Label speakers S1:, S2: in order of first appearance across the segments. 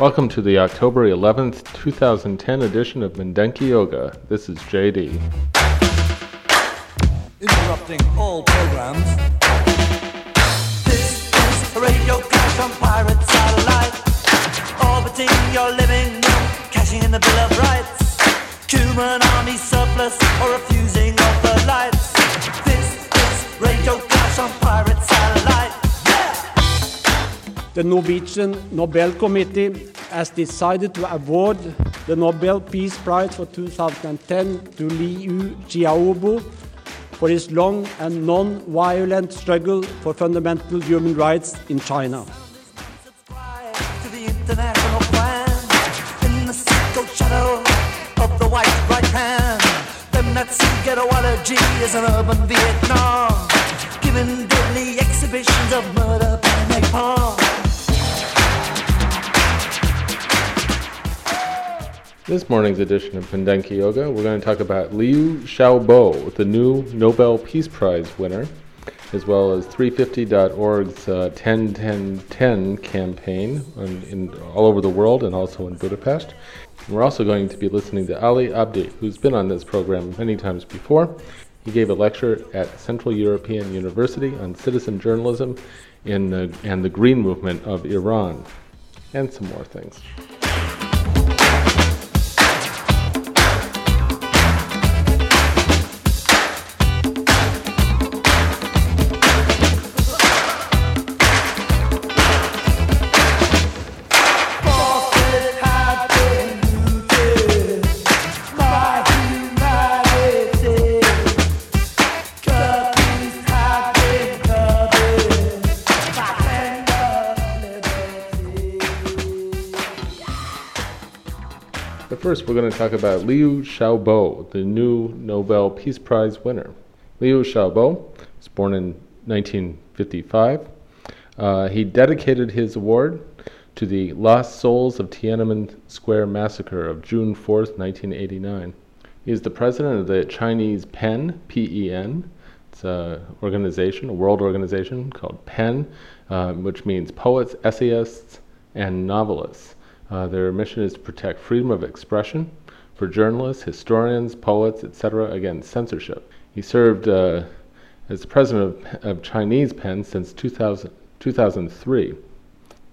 S1: Welcome to the October 11th, 2010 edition of Mindenki Joga. This is JD.
S2: interrupting all programs. This is a radio clash on pirate satellite, orbiting your living room, cashing in the Bill of Rights. Human army surplus or refusing of the lights. This is radio clash on pirate.
S3: The Norwegian Nobel Committee has decided to award the Nobel Peace Prize for 2010 to Liu Xiaobo for his long and non-violent struggle for fundamental human rights in China.
S2: An urban Vietnam, giving deadly exhibitions of murder and napalm.
S1: This morning's edition of Mindenki Joga, we're going to talk about Liu Xiaobo, the new Nobel Peace Prize winner, as well as 350.org's uh, 10-10-10 campaign in, in, all over the world and also in Budapest. And we're also going to be listening to Ali Abdi, who's been on this program many times before. He gave a lecture at Central European University on citizen journalism in, uh, and the Green Movement of Iran, and some more things. First, we're going to talk about Liu Xiaobo, the new Nobel Peace Prize winner. Liu Xiaobo was born in 1955. Uh, he dedicated his award to the lost souls of Tiananmen Square massacre of June 4th, 1989. He is the president of the Chinese PEN, P-E-N. It's an organization, a world organization called PEN, uh, which means poets, essayists, and novelists. Uh, their mission is to protect freedom of expression for journalists, historians, poets, etc., against censorship. He served uh, as president of, of Chinese PEN since 2000, 2003.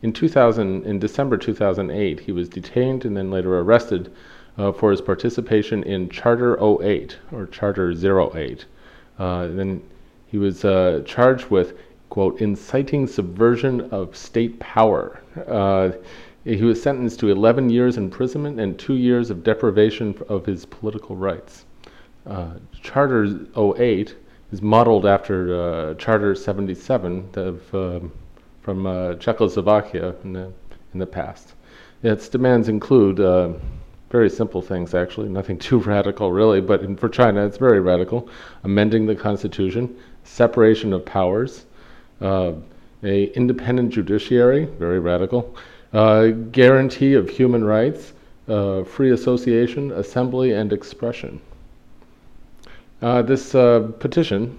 S1: In 2000, in December 2008, he was detained and then later arrested uh, for his participation in Charter 08 or Charter 08. Uh, then he was uh, charged with quote inciting subversion of state power. He was sentenced to 11 years imprisonment and two years of deprivation of his political rights. Uh, Charter 08 is modeled after uh, Charter 77 of, um, from uh, Czechoslovakia in the, in the past. Its demands include uh, very simple things, actually, nothing too radical, really, but in, for China it's very radical. Amending the constitution, separation of powers, uh, a independent judiciary, very radical, uh, guarantee of human rights, uh, free association, assembly, and expression. Uh, this uh, petition,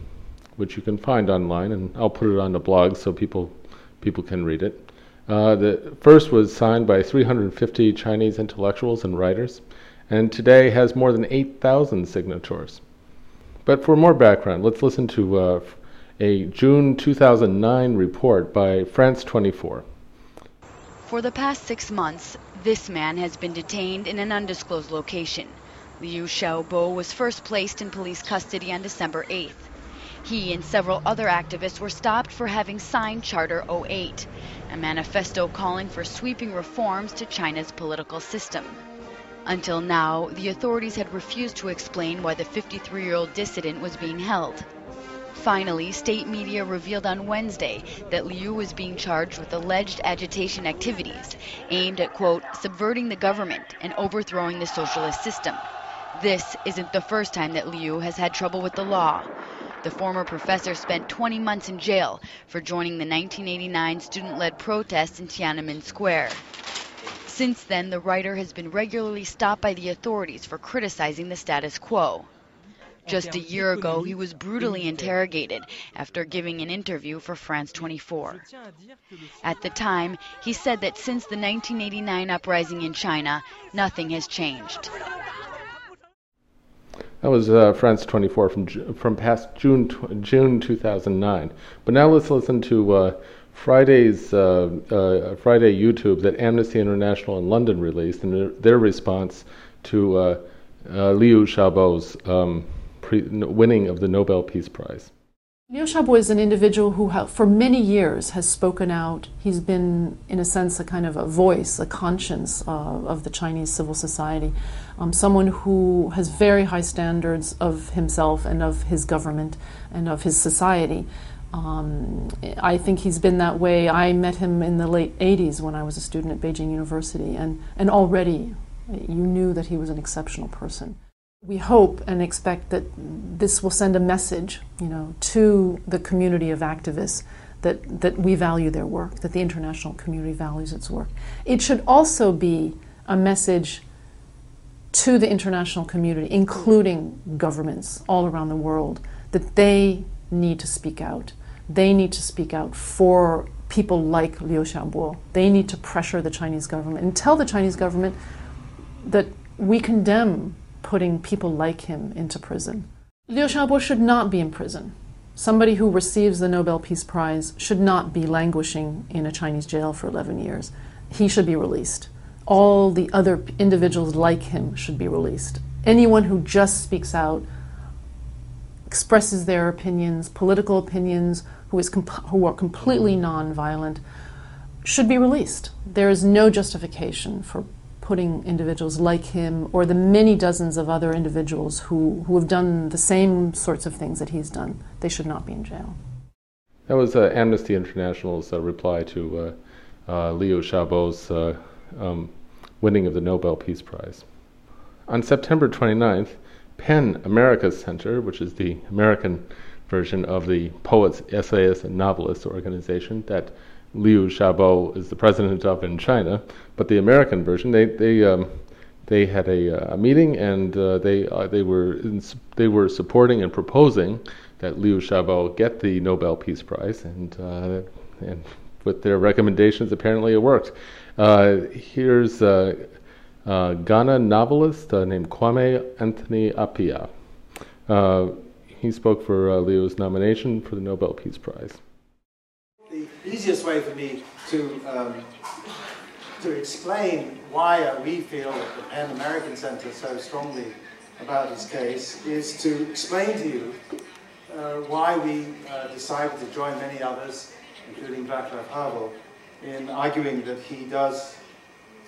S1: which you can find online, and I'll put it on the blog so people people can read it. Uh, the first was signed by 350 Chinese intellectuals and writers, and today has more than 8,000 signatories. But for more background, let's listen to a June 2009 report by France 24.
S4: For the past six months, this man has been detained in an undisclosed location. Liu Xiaobo was first placed in police custody on December 8th. He and several other activists were stopped for having signed Charter 08, a manifesto calling for sweeping reforms to China's political system. Until now, the authorities had refused to explain why the 53 year old dissident was being held. Finally, state media revealed on Wednesday that Liu was being charged with alleged agitation activities aimed at, quote, subverting the government and overthrowing the socialist system. This isn't the first time that Liu has had trouble with the law. The former professor spent 20 months in jail for joining the 1989 student led protests in Tiananmen Square. Since then, the writer has been regularly stopped by the authorities for criticizing the status quo. Just a year ago, he was brutally interrogated after giving an interview for France 24. At the time, he said that since the 1989 uprising in China, nothing has changed.
S1: That was uh, France 24 from from past June June 2009. But now let's listen to uh, Friday's uh, uh, Friday YouTube that Amnesty International in London released and their response to uh, uh, Liu Xiaobo's um, winning of the Nobel Peace Prize.
S5: Liu Xiaobo is an individual who, for many years, has spoken out. He's been, in a sense, a kind of a voice, a conscience uh, of the Chinese civil society. Um, someone who has very high standards of himself and of his government and of his society. Um, I think he's been that way. I met him in the late 80s when I was a student at Beijing University, and, and already you knew that he was an exceptional person. We hope and expect that this will send a message, you know, to the community of activists that, that we value their work, that the international community values its work. It should also be a message to the international community, including governments all around the world, that they need to speak out. They need to speak out for people like Liu Xiaobo. They need to pressure the Chinese government and tell the Chinese government that we condemn putting people like him into prison. Liu Xiaobo should not be in prison. Somebody who receives the Nobel Peace Prize should not be languishing in a Chinese jail for 11 years. He should be released. All the other individuals like him should be released. Anyone who just speaks out, expresses their opinions, political opinions, who, is who are completely nonviolent, should be released. There is no justification for putting individuals like him or the many dozens of other individuals who, who have done the same sorts of things that he's done, they should not be in jail.
S1: That was uh, Amnesty International's uh, reply to uh, uh Liu Xiaobo's uh, um, winning of the Nobel Peace Prize. On September 29th, PEN America Center, which is the American version of the Poets, Essayists, and Novelists organization that Liu Xiaobo is the president of in China, but the American version, they they um, they had a, uh, a meeting and uh, they uh, they were they were supporting and proposing that Liu Xiaobo get the Nobel Peace Prize, and uh, and with their recommendations, apparently it worked. Uh, here's a Ghana novelist named Kwame Anthony Appiah. he spoke for Liu's nomination for the Nobel Peace Prize
S6: easiest way for me to, um, to explain why we feel at the PEN American Center so strongly about this case is to explain to you uh, why we uh, decided to join many others, including Václav Havel, in arguing that he does,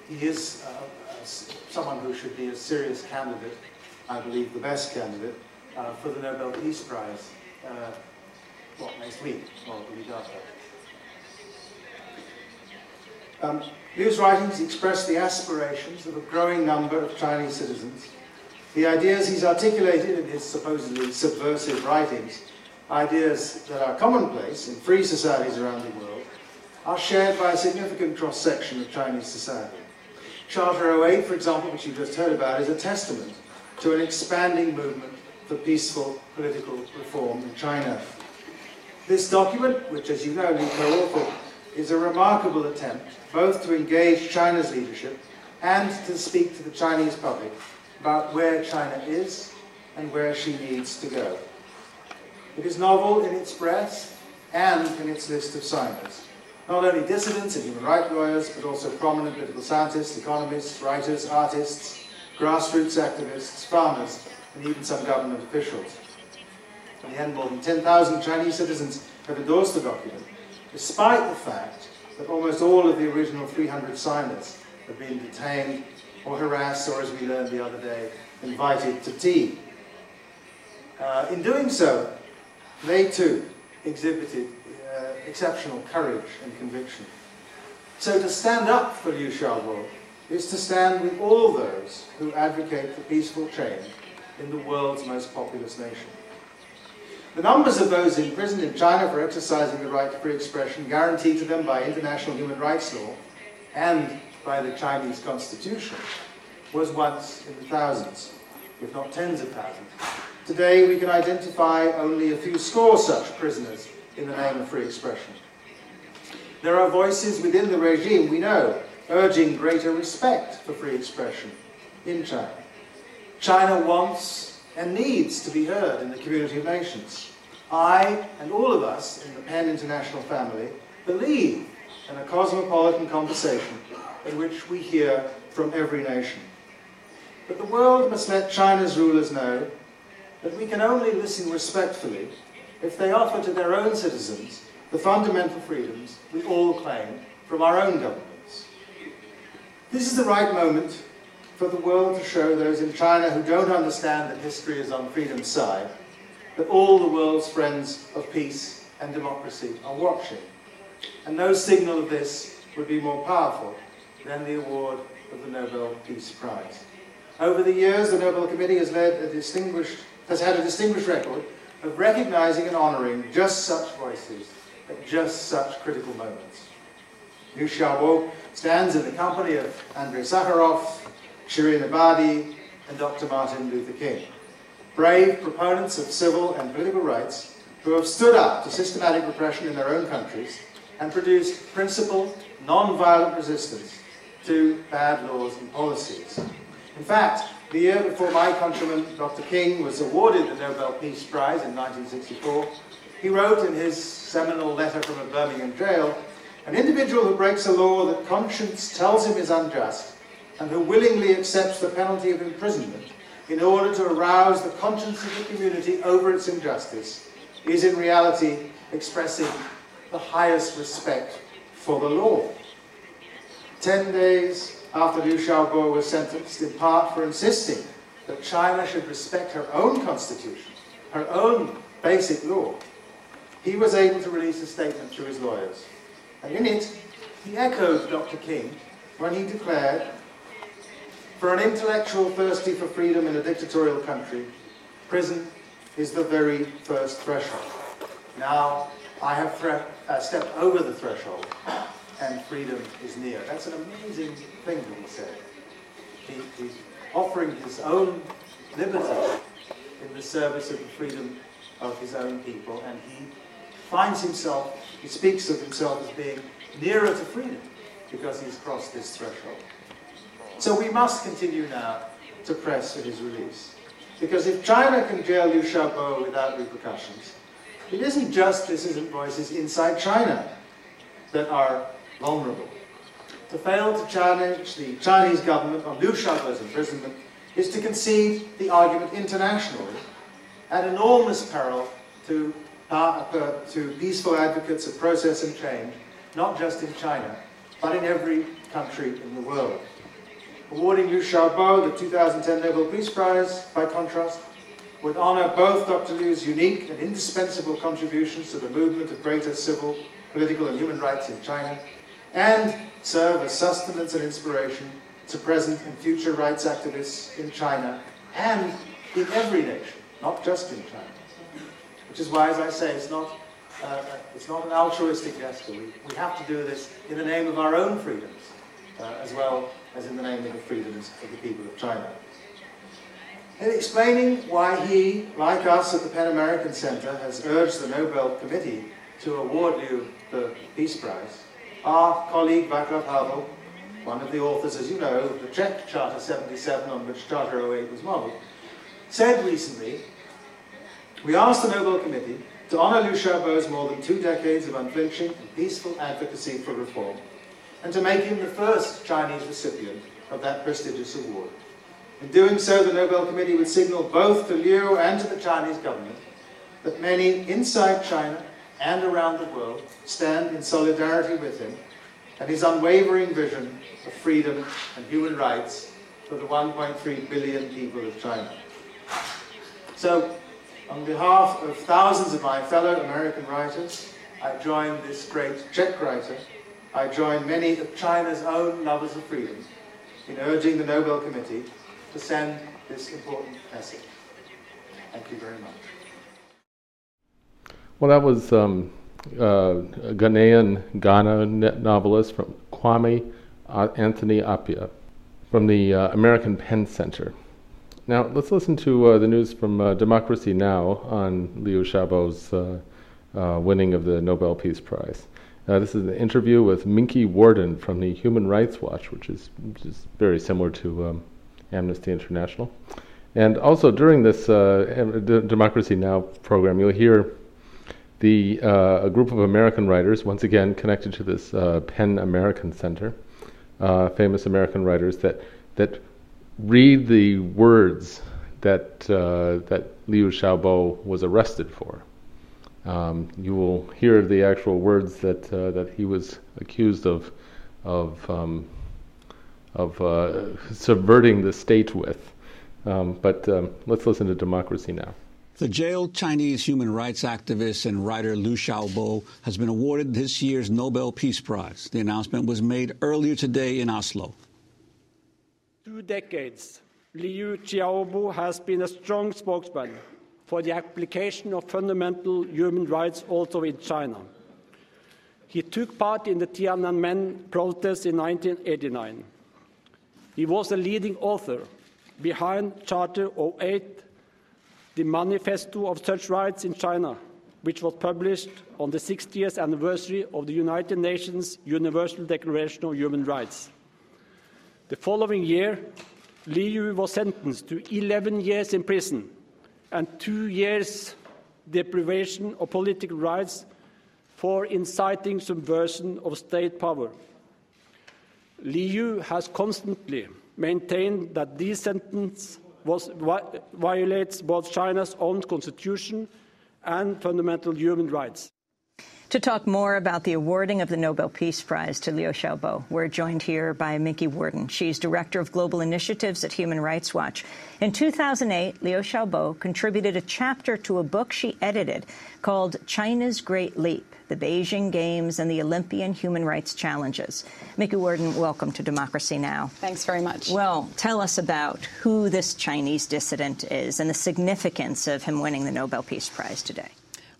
S6: he is uh, someone who should be a serious candidate, I believe the best candidate, uh, for the Nobel Peace Prize, uh, what, next week, or the week after. Um, Liu's writings express the aspirations of a growing number of Chinese citizens. The ideas he's articulated in his supposedly subversive writings, ideas that are commonplace in free societies around the world, are shared by a significant cross-section of Chinese society. Charter 08, for example, which you just heard about, is a testament to an expanding movement for peaceful political reform in China. This document, which as you know, Li co-authored, is a remarkable attempt both to engage China's leadership and to speak to the Chinese public about where China is and where she needs to go. It is novel in its breadth and in its list of signers. Not only dissidents and human rights lawyers, but also prominent political scientists, economists, writers, artists, grassroots activists, farmers, and even some government officials. In the end, more than 10,000 Chinese citizens have endorsed the document, despite the fact that almost all of the original 300 signers have been detained or harassed, or as we learned the other day, invited to tea. Uh, in doing so, they too exhibited uh, exceptional courage and conviction. So to stand up for Liu Xiaobo is to stand with all those who advocate for peaceful change in the world's most populous nation. The numbers of those imprisoned in China for exercising the right to free expression guaranteed to them by international human rights law and by the Chinese constitution was once in the thousands, if not tens of thousands. Today we can identify only a few score such prisoners in the name of free expression. There are voices within the regime, we know, urging greater respect for free expression in China. China wants and needs to be heard in the community of nations. I and all of us in the PEN International family believe in a cosmopolitan conversation in which we hear from every nation. But the world must let China's rulers know that we can only listen respectfully if they offer to their own citizens the fundamental freedoms we all claim from our own governments. This is the right moment for the world to show those in China who don't understand that history is on freedom's side that all the world's friends of peace and democracy are watching. And no signal of this would be more powerful than the award of the Nobel Peace Prize. Over the years, the Nobel Committee has, has had a distinguished record of recognizing and honoring just such voices at just such critical moments. Liu Xiaobo stands in the company of Andrei Sakharov, Shirin Ebadi, and Dr. Martin Luther King. Brave proponents of civil and political rights who have stood up to systematic repression in their own countries and produced principled, non-violent resistance to bad laws and policies. In fact, the year before my countryman, Dr. King, was awarded the Nobel Peace Prize in 1964, he wrote in his seminal letter from a Birmingham jail, an individual who breaks a law that conscience tells him is unjust and who willingly accepts the penalty of imprisonment in order to arouse the conscience of the community over its injustice is in reality expressing the highest respect for the law. Ten days after Liu Xiaobo was sentenced, in part for insisting that China should respect her own constitution, her own basic law, he was able to release a statement through his lawyers. And in it, he echoed Dr. King when he declared, for an intellectual thirsty for freedom in a dictatorial country, prison is the very first threshold. Now, I have thre- uh, stepped over the threshold, and freedom is near. That's an amazing thing that he said. He, he's offering his own liberty in the service of the freedom of his own people, and he finds himself, he speaks of himself as being nearer to freedom because he's crossed this threshold. So we must continue now to press for his release. Because if China can jail Liu Xiaobo without repercussions, it isn't just dissident voices inside China that are vulnerable. To fail to challenge the Chinese government on Liu Xiaobo's imprisonment is to concede the argument internationally at enormous peril to uh, to peaceful advocates of process and change, not just in China, but in every country in the world. Awarding Liu Xiaobo the 2010 Nobel Peace Prize, by contrast, would honor both Dr. Liu's unique and indispensable contributions to the movement of greater civil, political, and human rights in China, and serve as sustenance and inspiration to present and future rights activists in China and in every nation, not just in China. Which is why, as I say, it's not, uh, it's not an altruistic gesture. We, we have to do this in the name of our own freedoms, uh, as well as in the name of the freedoms of the people of China. In explaining why he, like us at the PEN American Center, has urged the Nobel Committee to award Liu the Peace Prize, our colleague Václav Havel, one of the authors, as you know, of the Czech Charter 77 on which Charter 08 was modeled, said recently we asked the Nobel Committee to honor Liu Xiaobo's more than two decades of unflinching and peaceful advocacy for reform, and to make him the first Chinese recipient of that prestigious award. In doing so, the Nobel Committee would signal both to Liu and to the Chinese government that many inside China and around the world stand in solidarity with him and his unwavering vision of freedom and human rights for the 1.3 billion people of China. So, on behalf of thousands of my fellow American writers, I join this great Czech writer. I join many of China's own lovers of freedom in urging the Nobel Committee to send this important message. Thank you very much.
S1: Well, that was um, uh, Ghanaian Ghana novelist from Kwame uh, Anthony Appiah from the uh, American PEN Center. Now, let's listen to uh, the news from uh, Democracy Now! on Liu Xiaobo's uh, uh, winning of the Nobel Peace Prize. Uh, this is an interview with Minky Worden from the Human Rights Watch, which is, which is very similar to um, Amnesty International. And also during this uh, Democracy Now! program, you'll hear the, uh, a group of American writers, once again connected to this uh, PEN American Center, uh, famous American writers that, that read the words that, uh, that Liu Xiaobo was arrested for. Um, you will hear the actual words that uh, that he was accused of of um, of uh, subverting the state with. Um, but um, let's listen to democracy now.
S7: The jailed Chinese human rights activist and writer Liu Xiaobo has been awarded this year's Nobel Peace Prize. The announcement was made earlier today in Oslo.
S3: Two decades, Liu Xiaobo has been a strong spokesman for the application of fundamental human rights also in China. He took part in the Tiananmen protests in 1989. He was a leading author behind Charter 08, the manifesto of such rights in China, which was published on the 60th anniversary of the United Nations Universal Declaration of Human Rights. The following year, Liu was sentenced to 11 years in prison and two years deprivation of political rights for inciting subversion of state power. Liu has constantly maintained that this sentence was, violates both China's own constitution and fundamental human rights.
S8: To talk more about the awarding of the Nobel Peace Prize to Liu Xiaobo, we're joined here by Minky Worden. She's Director of Global Initiatives at Human Rights Watch. In 2008, Liu Xiaobo contributed a chapter to a book she edited called China's Great Leap, the Beijing Games and the Olympian Human Rights Challenges. Minky Worden, welcome to Democracy Now!
S9: Thanks very much.
S8: Well, tell us about who this Chinese dissident is and the significance of him winning the Nobel Peace Prize today.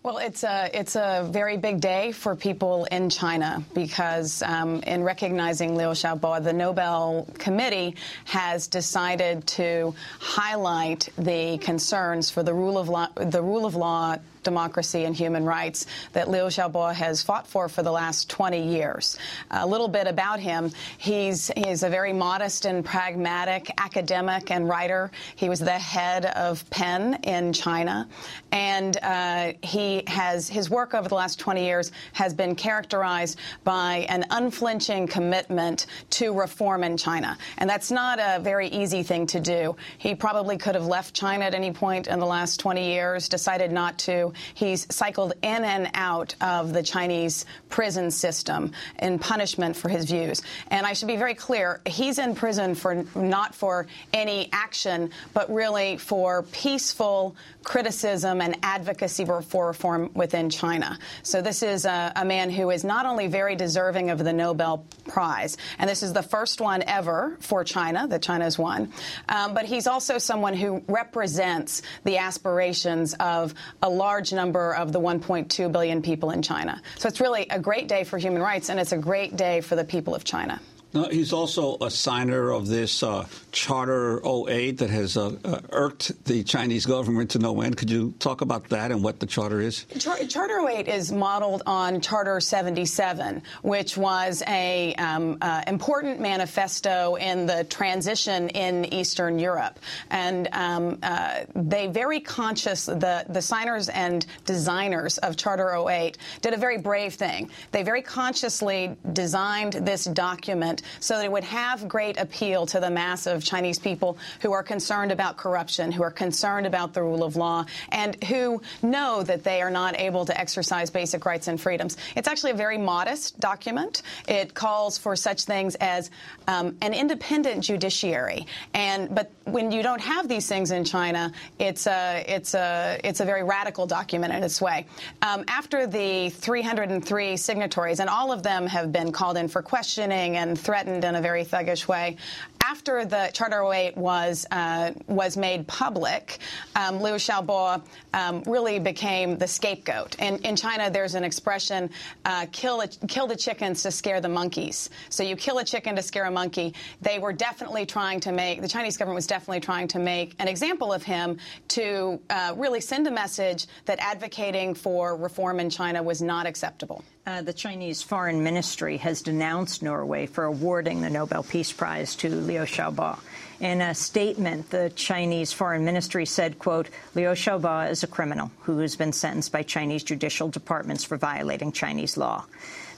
S9: Well, it's a it's a very big day for people in China because um, in recognizing Liu Xiaobo, the Nobel Committee has decided to highlight the concerns for the rule of law, the rule of law democracy and human rights that Liu Xiaobo has fought for for the last 20 years. A little bit about him. He's, he's a very modest and pragmatic academic and writer. He was the head of PEN in China. And uh, he has, his work over the last 20 years has been characterized by an unflinching commitment to reform in China. And that's not a very easy thing to do. He probably could have left China at any point in the last 20 years, decided not to. He's cycled in and out of the Chinese prison system in punishment for his views. And I should be very clear, he's in prison for not for any action, but really for peaceful criticism and advocacy for reform within China. So this is a, a man who is not only very deserving of the Nobel Prize, and this is the first one ever for China that China's won, um, but he's also someone who represents the aspirations of a large large number of the 1.2 billion people in China. So it's really a great day for human rights, and it's a great day for the people of China.
S7: He's also a signer of this uh, Charter 08 that has uh, uh, irked the Chinese government to no end. Could you talk about that and what the charter is?
S9: Char charter 08 is modeled on Charter 77, which was a um, uh, important manifesto in the transition in Eastern Europe. And um, uh, they very conscious, the, the signers and designers of Charter 08 did a very brave thing. They very consciously designed this document so that it would have great appeal to the mass of Chinese people who are concerned about corruption, who are concerned about the rule of law, and who know that they are not able to exercise basic rights and freedoms. It's actually a very modest document. It calls for such things as um, an independent judiciary, and but when you don't have these things in China, it's a it's a it's a very radical document in its way. Um, after the 303 signatories, and all of them have been called in for questioning and threatened in a very thuggish way. After the Charter 08 was uh, was made public, um, Liu Xiaobo um, really became the scapegoat. And in China, there's an expression: uh, "kill a, kill the chickens to scare the monkeys." So you kill a chicken to scare a monkey. They were definitely trying to make the Chinese government was definitely trying to make an example of him to uh, really send a message that advocating for reform in China was not acceptable.
S8: Uh, the Chinese Foreign Ministry has denounced Norway for awarding the Nobel Peace Prize to Liu Xiaobo. In a statement, the Chinese Foreign Ministry said, quote, Liu Xiaobo is a criminal who has been sentenced by Chinese judicial departments for violating Chinese law.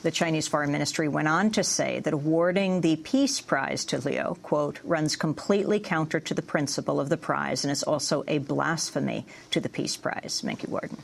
S8: The Chinese Foreign Ministry went on to say that awarding the Peace Prize to Liu, quote, runs completely counter to the principle of the prize and is also a blasphemy to the Peace Prize. Minky Worden.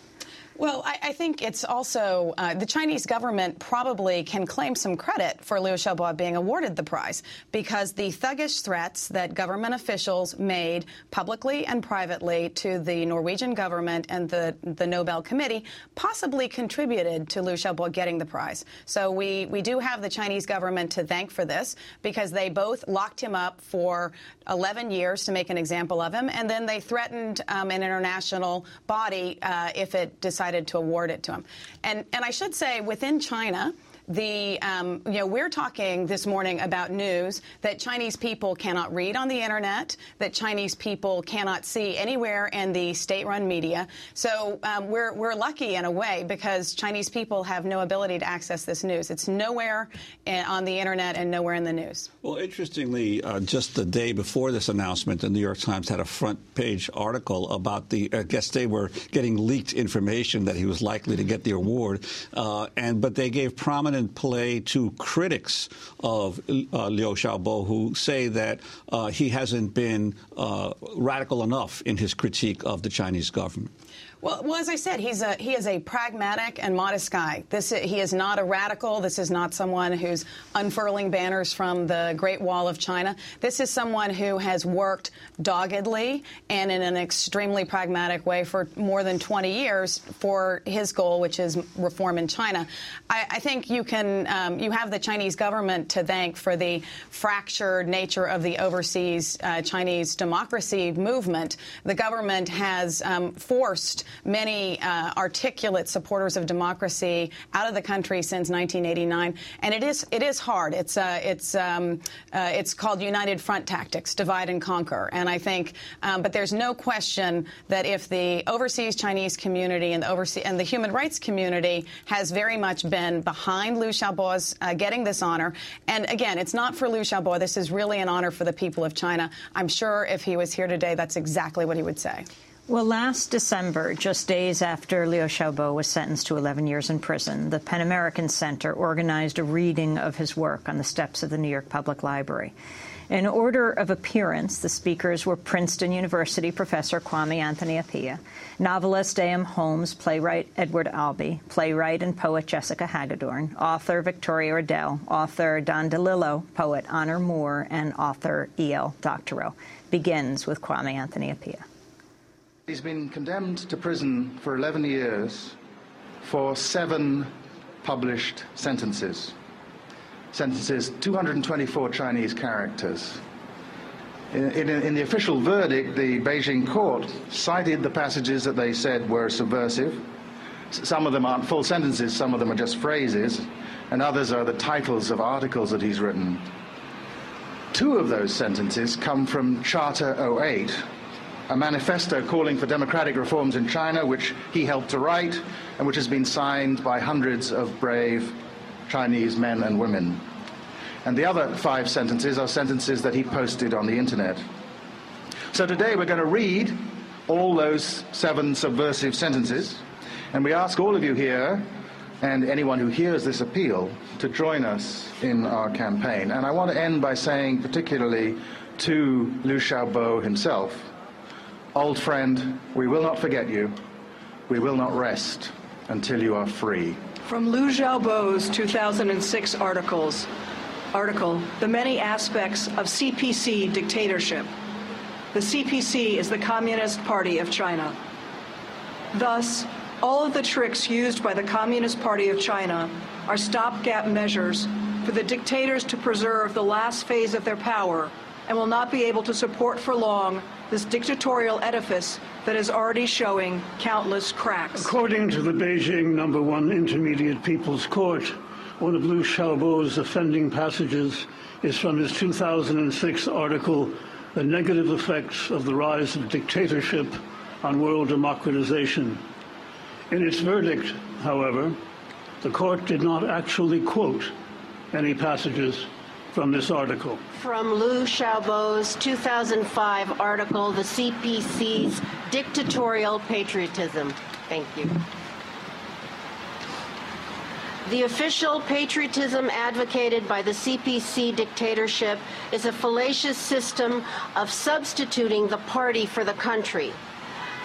S9: Well, I, I, think it's also uh, the Chinese government probably can claim some credit for Liu Xiaobo being awarded the prize because the thuggish threats that government officials made publicly and privately to the Norwegian government and the, the Nobel Committee possibly contributed to Liu Xiaobo getting the prize. So we, we do have the Chinese government to thank for this because they both locked him up for 11 years to make an example of him, and then they threatened um, an international body uh, if it decided to award it to him. And, and I should say, within China, the um, you know we're talking this morning about news that Chinese people cannot read on the internet, that Chinese people cannot see anywhere in the state-run media. So um, we're we're lucky in a way because Chinese people have no ability to access this news. It's nowhere in, on the internet and nowhere in the news.
S7: Well, interestingly, uh, just the day before this announcement, the New York Times had a front-page article about the. I guess they were getting leaked information that he was likely to get the award, uh, and but they gave play to critics of uh, Liu Xiaobo who say that uh, he hasn't been uh, radical enough in his critique of the Chinese government.
S9: Well, well, as I said, he's a he is a pragmatic and modest guy. This he is not a radical. This is not someone who's unfurling banners from the Great Wall of China. This is someone who has worked doggedly and in an extremely pragmatic way for more than 20 years for his goal, which is reform in China. I, I think you can um, you have the Chinese government to thank for the fractured nature of the overseas uh, Chinese democracy movement. The government has um, forced many uh, articulate supporters of democracy out of the country since 1989, and it is it is hard. It's uh, it's um, uh, it's called United Front tactics, divide and conquer. And I think, um, but there's no question that if the overseas Chinese community and the overseas and the human rights community has very much been behind Liu Xiaobo's uh, getting this honor, and again, it's not for Liu Xiaobo. This is really an honor for the people of China. I'm sure if he was here today, that's exactly what he would say.
S8: Well, last December, just days after Liu Xiaobo was sentenced to 11 years in prison, the PEN American Center organized a reading of his work on the steps of the New York Public Library. In order of appearance, the speakers were Princeton University professor Kwame Anthony Appiah, novelist A.M. Homes, playwright Edward Albee, playwright and poet Jessica Hagedorn, author Victoria Redel, author Don DeLillo, poet Honor Moore, and author E.L. Doctorow. Begins with Kwame Anthony Appiah.
S6: He's been condemned to prison for 11 years for seven published sentences. Sentences 224 Chinese characters. In, in, in, the official verdict, the Beijing court cited the passages that they said were subversive. Some of them aren't full sentences, some of them are just phrases, and others are the titles of articles that he's written. Two of those sentences come from Charter 08, a manifesto calling for democratic reforms in China, which he helped to write and which has been signed by hundreds of brave Chinese men and women. And the other five sentences are sentences that he posted on the internet. So today we're going to read all those seven subversive sentences, and we ask all of you here and anyone who hears this appeal to join us in our campaign. And I want to end by saying, particularly to Liu Xiaobo himself, Old friend, we will not forget you. We will not rest until you are free.
S10: From Liu Xiaobo's 2006 articles, article, The Many Aspects of CPC Dictatorship. The CPC is the Communist Party of China. Thus, all of the tricks used by the Communist Party of China are stopgap measures for the dictators to preserve the last phase of their power and will not be able to support for long this dictatorial edifice that is already showing countless cracks.
S11: According to the Beijing Number One Intermediate People's Court, one of Liu Xiaobo's offending passages is from his 2006 article, The Negative Effects of the Rise of Dictatorship on World Democratization. In its verdict, however, the court did not actually quote any passages from this article.
S12: From Liu Xiaobo's 2005 article, The CPC's Dictatorial Patriotism. Thank you. The official patriotism advocated by the CPC dictatorship is a fallacious system of substituting the party for the country.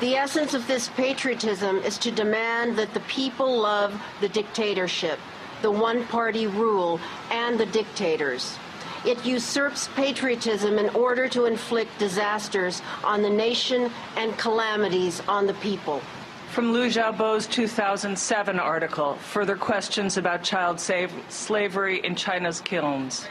S12: The essence of this patriotism is to demand that the people love the dictatorship, the one party rule, and the dictators. It usurps patriotism in order to inflict disasters on the nation and calamities on the people.
S13: From Liu Xiaobo's 2007 article, Further Questions About Child Slavery in China's Kilns.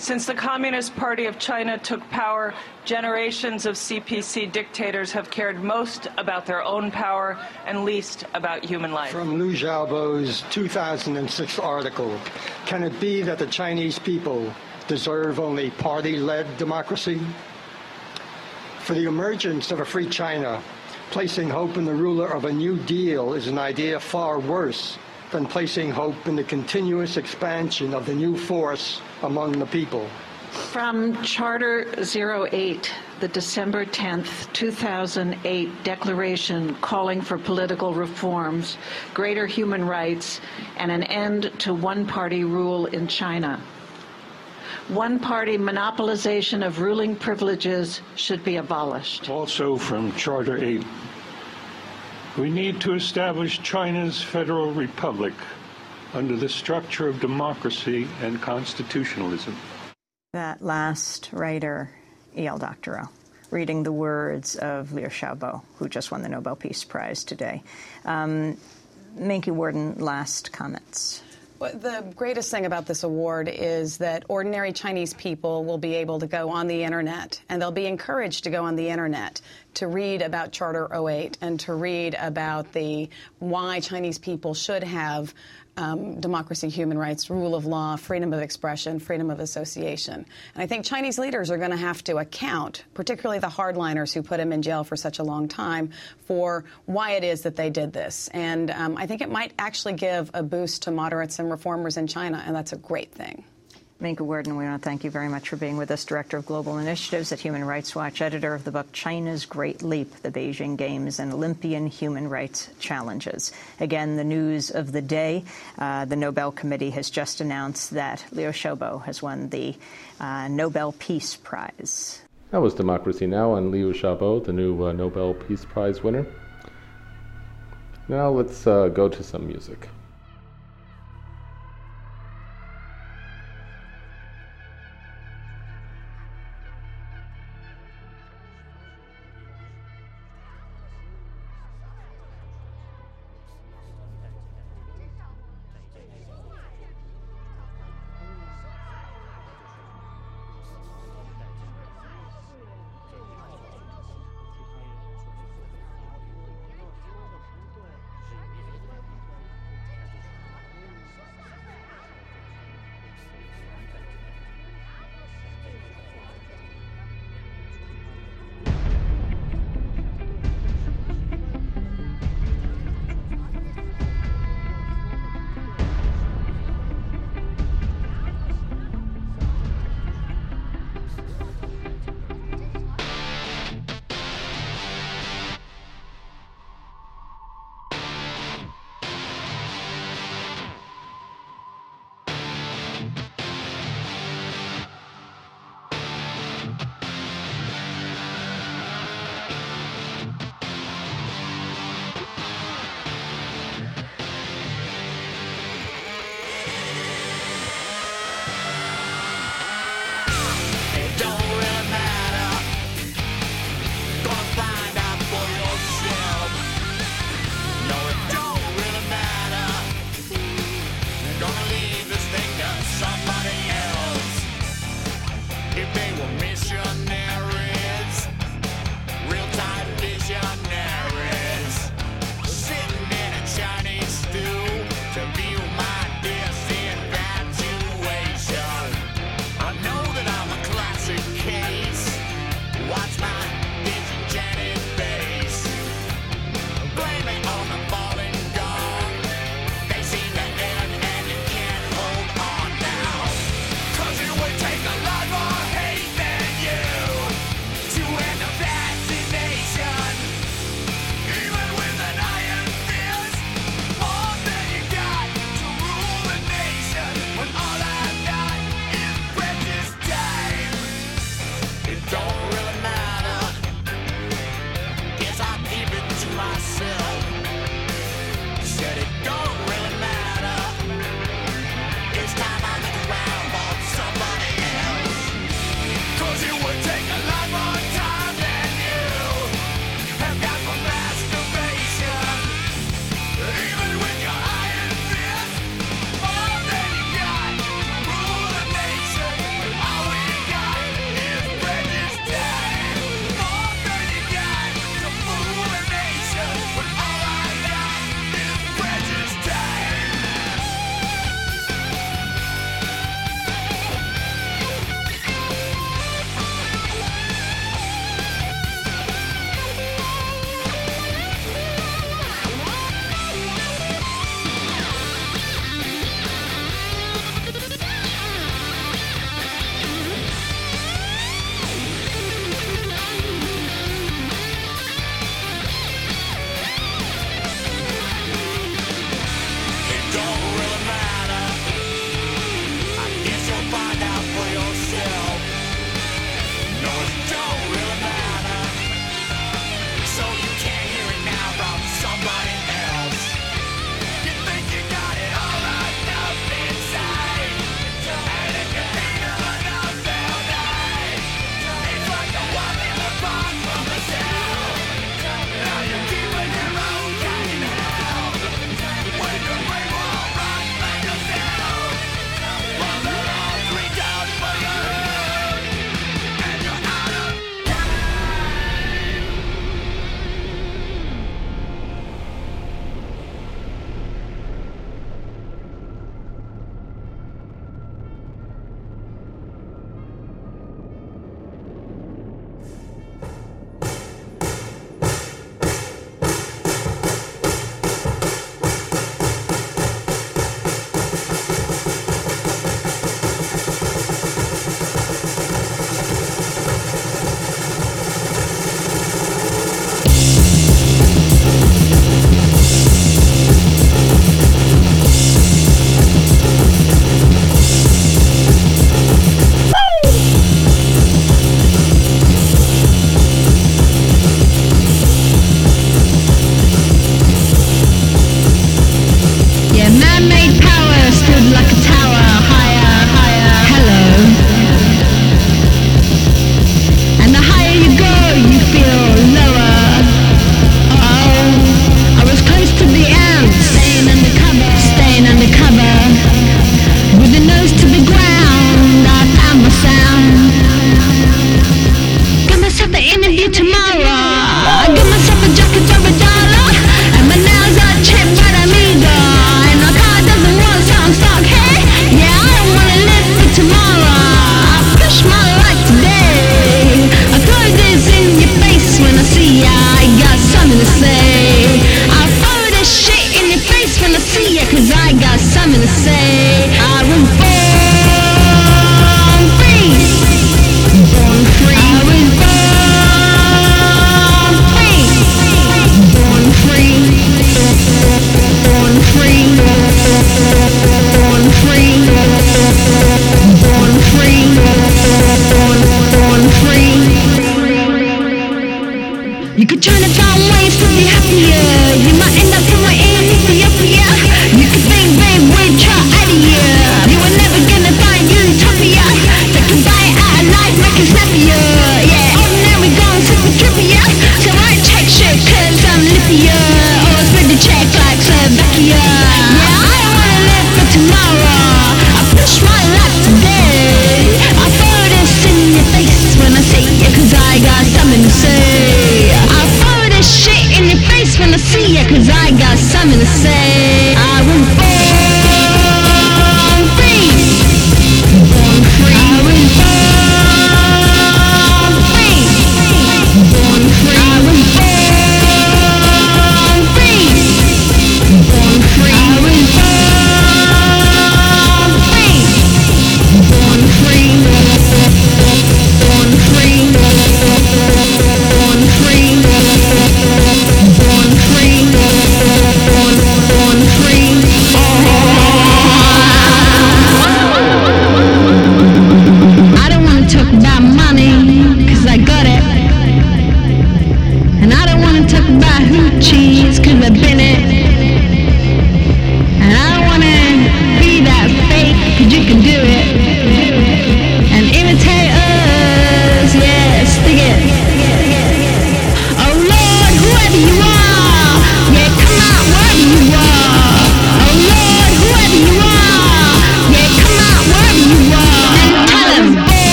S13: Since the Communist Party of China took power, generations of CPC dictators have cared most about their own power and least about human life.
S14: From Liu Xiaobo's 2006 article, can it be that the Chinese people deserve only party-led democracy? For the emergence of a free China, placing hope in the ruler of a new deal is an idea far worse than placing hope in the continuous expansion of the new force among the people.
S15: From Charter 08, the December 10, 2008 declaration calling for political reforms, greater human rights, and an end to one party rule in China. One party monopolization of ruling privileges should be abolished.
S11: Also from Charter 8, we need to establish China's Federal Republic under the structure of democracy and constitutionalism.
S8: That last writer, E.L. Doctorow, reading the words of Liu Xiaobo, who just won the Nobel Peace Prize today. Um, Minky Worden, last comments.
S9: The greatest thing about this award is that ordinary Chinese people will be able to go on the internet and they'll be encouraged to go on the internet to read about Charter 08 and to read about the why Chinese people should have um, democracy, human rights, rule of law, freedom of expression, freedom of association. And I think Chinese leaders are going to have to account, particularly the hardliners who put him in jail for such a long time, for why it is that they did this. And um, I think it might actually give a boost to moderates and reformers in China, and that's a great thing.
S8: Minky Worden, we want to thank you very much for being with us, Director of Global Initiatives at Human Rights Watch, editor of the book China's Great Leap, the Beijing Games and Olympian Human Rights Challenges. Again, the news of the day, uh, the Nobel Committee has just announced that Liu Xiaobo has won the uh, Nobel Peace Prize.
S1: That was Democracy Now! on Liu Xiaobo, the new uh, Nobel Peace Prize winner. Now let's uh, go to some music.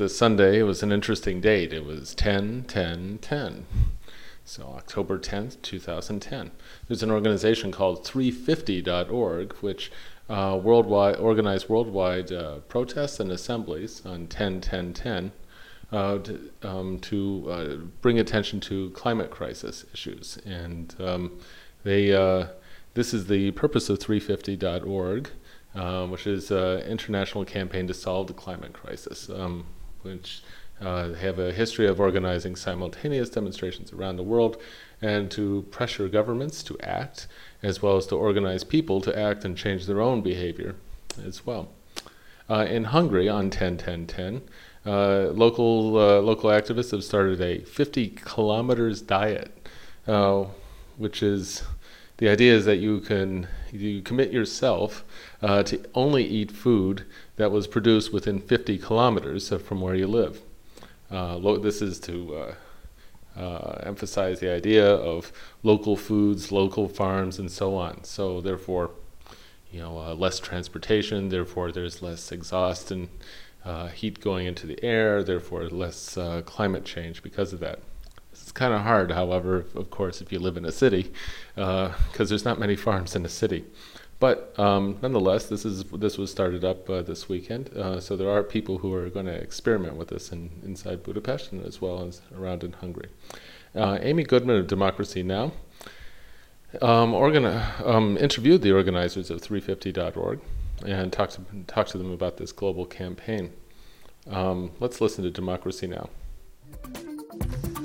S16: This Sunday it was
S1: an interesting date. It was 10 10 10. So October 10th, 2010. There's an organization called 350.org, which uh, worldwide organized worldwide uh, protests and assemblies on 10 10 10 uh, to, um, to uh, bring attention to climate crisis issues. And um, they, uh, this is the purpose of 350.org um, which is an international campaign to solve the climate crisis, um, which uh, have a history of organizing simultaneous demonstrations around the world and to pressure governments to act, as well as to organize people to act and change their own behavior as well. Uh, in Hungary, on 10 10 10, uh, local, uh, local activists have started a 50 kilometers diet, uh, which is the idea is that you can you commit yourself uh, to only eat food that was produced within 50 kilometers from where you live. Uh, this is to uh, uh, emphasize the idea of local foods, local farms, and so on. So therefore, you know, uh, less transportation. Therefore, there's less exhaust and uh, heat going into the air. Therefore, less uh, climate change because of that. It's kind of hard, however, of course, if you live in a city, because there's not many farms in a city. But um, nonetheless, this is this was started up uh, this weekend, uh, so there are people who are going to experiment with this in, inside Budapest and as well as around in Hungary. Uh, Amy Goodman of Democracy Now! Um, um, interviewed the organizers of 350.org and talked to, talked to them about this global campaign. Um, let's listen to Democracy Now!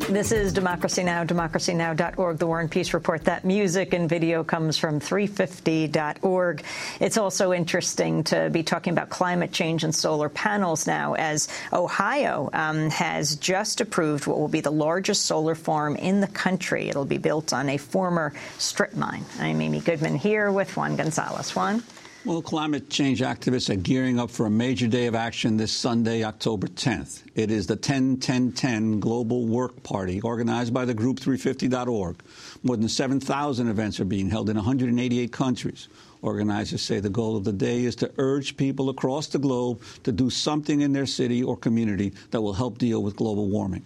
S8: This is Democracy Now!, democracynow.org, the War and Peace Report. That music and video comes from 350.org. It's also interesting to be talking about climate change and solar panels now, as Ohio um, has just approved what will be the largest solar farm in the country. It'll be built on a former strip mine. I'm Amy Goodman here with Juan Gonzalez. Juan?
S7: Well, climate change activists are gearing up for a major day of action this Sunday, October 10th. It is the 10 10 10 Global Work Party organized by the group 350.org. More than 7,000 events are being held in 188 countries. Organizers say the goal of the day is to urge people across the globe to do something in their city or community that will help deal with global warming.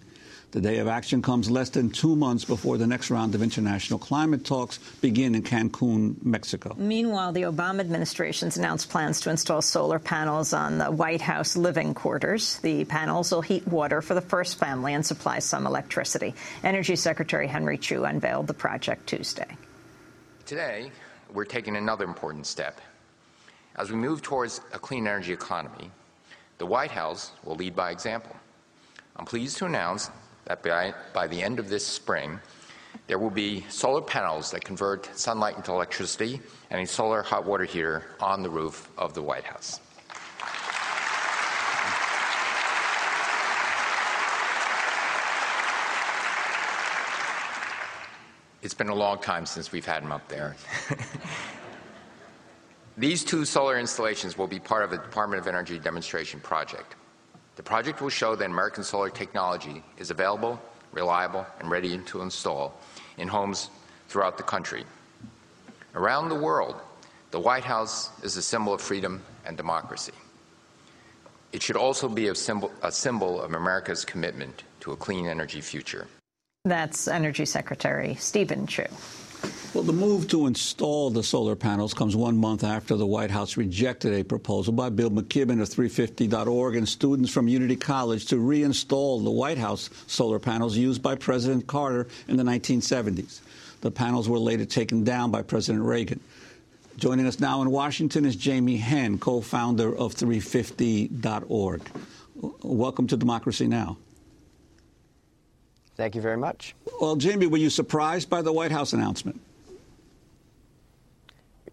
S7: The day of action comes less than two months before the next round of international climate talks begin in Cancun, Mexico.
S8: Meanwhile, the Obama administration's announced plans to install solar panels on the White House living quarters. The panels will heat water for the first family and supply some electricity. Energy Secretary Henry Chu unveiled the project Tuesday.
S17: Today, we're taking another important step. As we move towards a clean energy economy, the White House will lead by example. I'm pleased to announce that by, by the end of this spring, there will be solar panels that convert sunlight into electricity and a solar hot water heater on the roof of the White House. It's been a long time since we've had them up there. These two solar installations will be part of a Department of Energy demonstration project. The project will show that American solar technology is available, reliable, and ready to install in homes throughout the country. Around the world, the White House is a symbol of freedom and democracy. It should also be a symbol, a symbol of America's commitment to a clean energy future.
S8: That's Energy Secretary Steven Chu.
S7: Well, the move to install the solar panels comes one month after the White House rejected a proposal by Bill McKibben of 350.org and students from Unity College to reinstall the White House solar panels used by President Carter in the 1970s. The panels were later taken down by President Reagan. Joining us now in Washington is Jamie Henn, co founder of 350.org. Welcome to Democracy Now!
S18: Thank you very much.
S7: Well, Jamie, were you surprised by the White House announcement?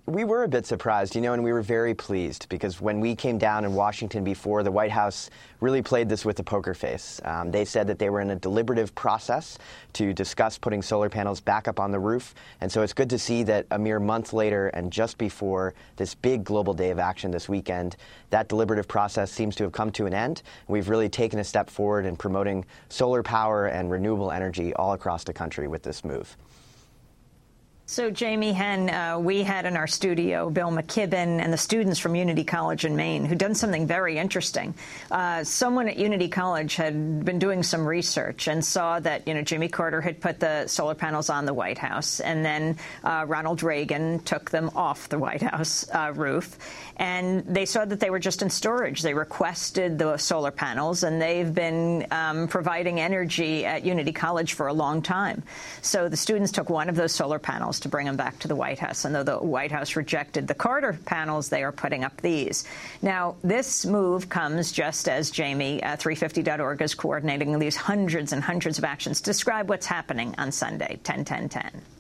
S18: We were a bit surprised, you know, and we were very pleased because when we came down in Washington before, the White House really played this with a poker face. Um, they said that they were in a deliberative process to discuss putting solar panels back up on the roof. And so it's good to see that a mere month later and just before this big global day of action this weekend, that deliberative process seems to have come to an end. We've really taken a step forward in promoting solar power and renewable energy all across the country with this move.
S8: So, Jamie Henn, uh, we had in our studio Bill McKibben and the students from Unity College in Maine who done something very interesting. Uh, someone at Unity College had been doing some research and saw that, you know, Jimmy Carter had put the solar panels on the White House, and then uh, Ronald Reagan took them off the White House uh, roof. And they saw that they were just in storage. They requested the solar panels, and they've been um, providing energy at Unity College for a long time. So the students took one of those solar panels to bring them back to the White House. And though the White House rejected the Carter panels, they are putting up these. Now, this move comes just as Jamie, uh, 350.org, is coordinating these hundreds and hundreds of actions. Describe what's happening on Sunday, 10 10 10.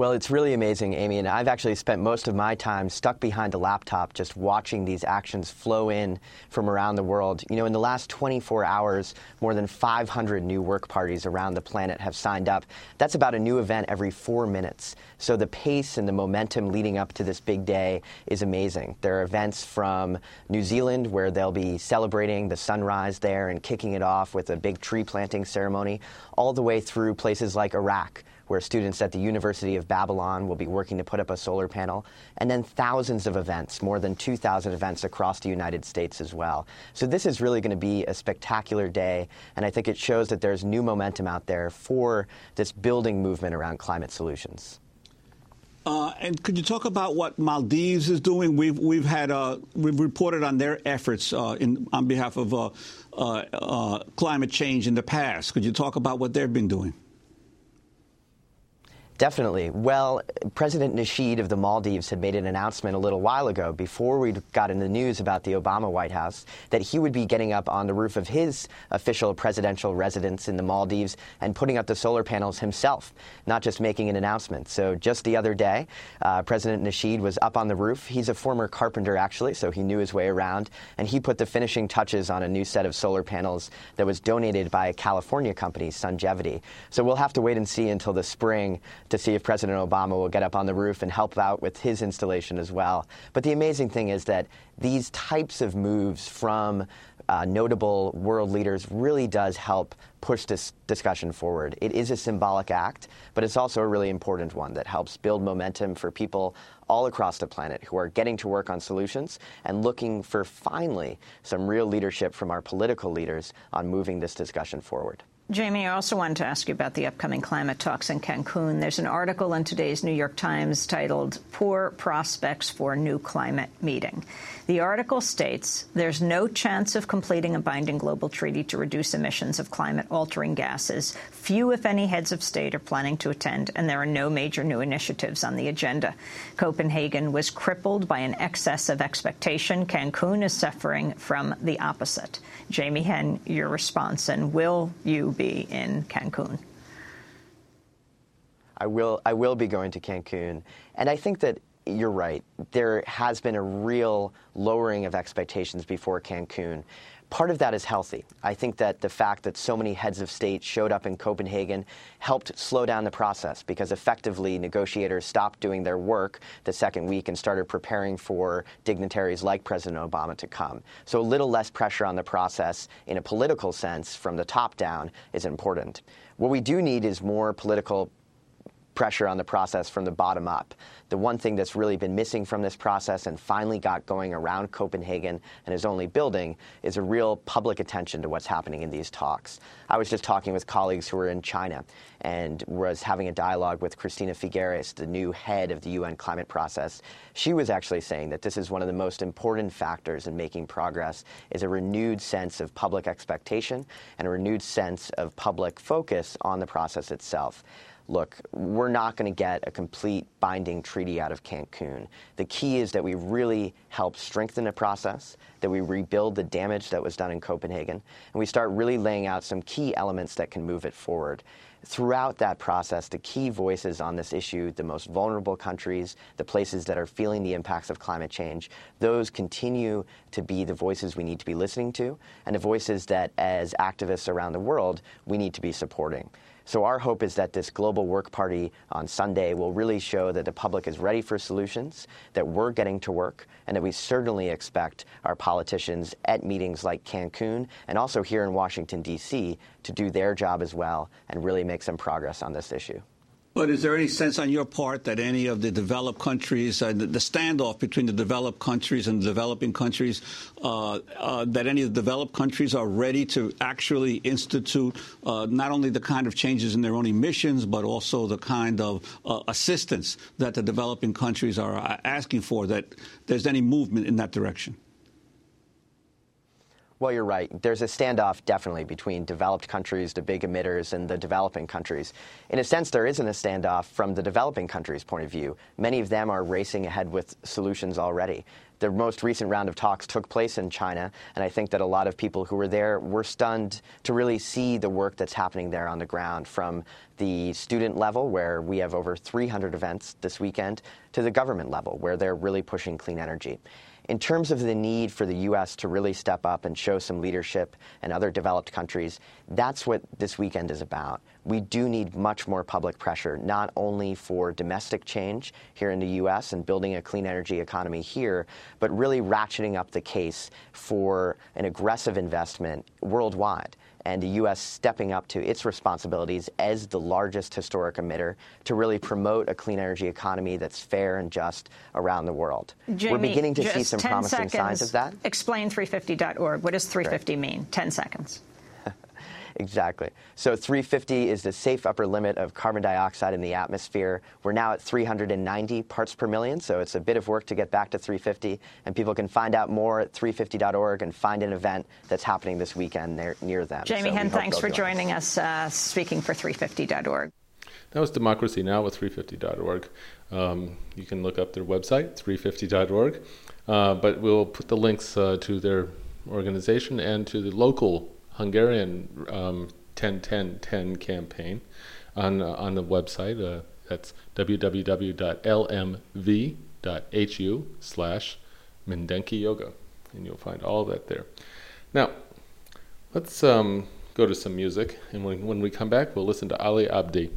S18: Well, it's really amazing, Amy, and I've actually spent most of my time stuck behind a laptop just watching these actions flow in from around the world. You know, in the last 24 hours, more than 500 new work parties around the planet have signed up. That's about a new event every four minutes. So the pace and the momentum leading up to this big day is amazing. There are events from New Zealand where they'll be celebrating the sunrise there and kicking it off with a big tree planting ceremony, all the way through places like Iraq where students at the University of Babylon will be working to put up a solar panel, and then thousands of events, more than 2,000 events across the United States as well. So this is really going to be a spectacular day, and I think it shows that there's new momentum out there for this building movement around climate solutions.
S7: Uh, and could you talk about what Maldives is doing? We've we've had uh, we've reported on their efforts uh, in on behalf of uh, uh, uh, climate change in the past. Could you talk about what they've been doing?
S18: Definitely. Well, President Nasheed of the Maldives had made an announcement a little while ago, before we got in the news about the Obama White House, that he would be getting up on the roof of his official presidential residence in the Maldives and putting up the solar panels himself, not just making an announcement. So just the other day, uh, President Nasheed was up on the roof. He's a former carpenter, actually, so he knew his way around, and he put the finishing touches on a new set of solar panels that was donated by a California company, Sungevity. So we'll have to wait and see until the spring to see if President Obama will get up on the roof and help out with his installation as well. But the amazing thing is that these types of moves from uh, notable world leaders really does help push this discussion forward. It is a symbolic act, but it's also a really important one that helps build momentum for people all across the planet who are getting to work on solutions and looking for finally some real leadership from our political leaders on moving this discussion forward.
S8: Jamie, I also wanted to ask you about the upcoming climate talks in Cancun. There's an article in today's New York Times titled Poor Prospects for New Climate Meeting. The article states there's no chance of completing a binding global treaty to reduce emissions of climate-altering gases. Few, if any, heads of state are planning to attend, and there are no major new initiatives on the agenda. Copenhagen was crippled by an excess of expectation. Cancun is suffering from the opposite. Jamie Henn, your response, and will you be in Cancun?
S18: I will. I will be going to Cancun, and I think that you're right. There has been a real lowering of expectations before Cancun. Part of that is healthy. I think that the fact that so many heads of state showed up in Copenhagen helped slow down the process because effectively negotiators stopped doing their work the second week and started preparing for dignitaries like President Obama to come. So a little less pressure on the process in a political sense from the top down is important. What we do need is more political pressure on the process from the bottom up. The one thing that's really been missing from this process and finally got going around Copenhagen and is only building is a real public attention to what's happening in these talks. I was just talking with colleagues who were in China and was having a dialogue with Christina Figueres, the new head of the UN climate process. She was actually saying that this is one of the most important factors in making progress is a renewed sense of public expectation and a renewed sense of public focus on the process itself look, we're not going to get a complete binding treaty out of Cancun. The key is that we really help strengthen the process, that we rebuild the damage that was done in Copenhagen, and we start really laying out some key elements that can move it forward. Throughout that process, the key voices on this issue, the most vulnerable countries, the places that are feeling the impacts of climate change, those continue to be the voices we need to be listening to, and the voices that, as activists around the world, we need to be supporting. So our hope is that this global work party on Sunday will really show that the public is ready for solutions, that we're getting to work, and that we certainly expect our politicians at meetings like Cancun and also here in Washington, D.C., to do their job as well and really make some progress on this issue.
S7: But is there any sense on your part that any of the developed countries, uh, the, the, standoff between the developed countries and the developing countries, uh, uh, that any of the developed countries are ready to actually institute uh, not only the kind of changes in their own emissions, but also the kind of uh, assistance that the developing countries are uh, asking for, that there's any movement in that direction?
S18: Well, you're right. There's a standoff definitely between developed countries, the big emitters, and the developing countries. In a sense, there isn't a standoff from the developing countries' point of view. Many of them are racing ahead with solutions already. The most recent round of talks took place in China, and I think that a lot of people who were there were stunned to really see the work that's happening there on the ground from the student level, where we have over 300 events this weekend, to the government level, where they're really pushing clean energy. In terms of the need for the U.S. to really step up and show some leadership and other developed countries, that's what this weekend is about. We do need much more public pressure, not only for domestic change here in the U.S. and building a clean energy economy here, but really ratcheting up the case for an aggressive investment worldwide and the U.S. stepping up to its responsibilities as the largest historic emitter to really promote a clean energy economy that's fair and just around the world.
S8: Jamie,
S18: We're beginning to see some promising
S8: seconds.
S18: signs of that.
S8: Explain 350.org. What does 350 right. mean? 10 seconds.
S18: Exactly. So 350 is the safe upper limit of carbon dioxide in the atmosphere. We're now at 390 parts per million, so it's a bit of work to get back to 350. And people can find out more at 350.org and find an event that's happening this weekend near, near them.
S8: Jamie
S18: so
S8: Henn, thanks for joining us, uh, speaking for 350.org.
S1: That was Democracy Now! with 350.org. Um, you can look up their website, 350.org. Uh, but we'll put the links uh, to their organization and to the local Hungarian um, 10-10-10 campaign on uh, on the website. Uh, that's www.lmv.hu slash Mindenki Joga, and you'll find all that there. Now, let's um, go to some music, and when, when we come back, we'll listen to Ali Abdi.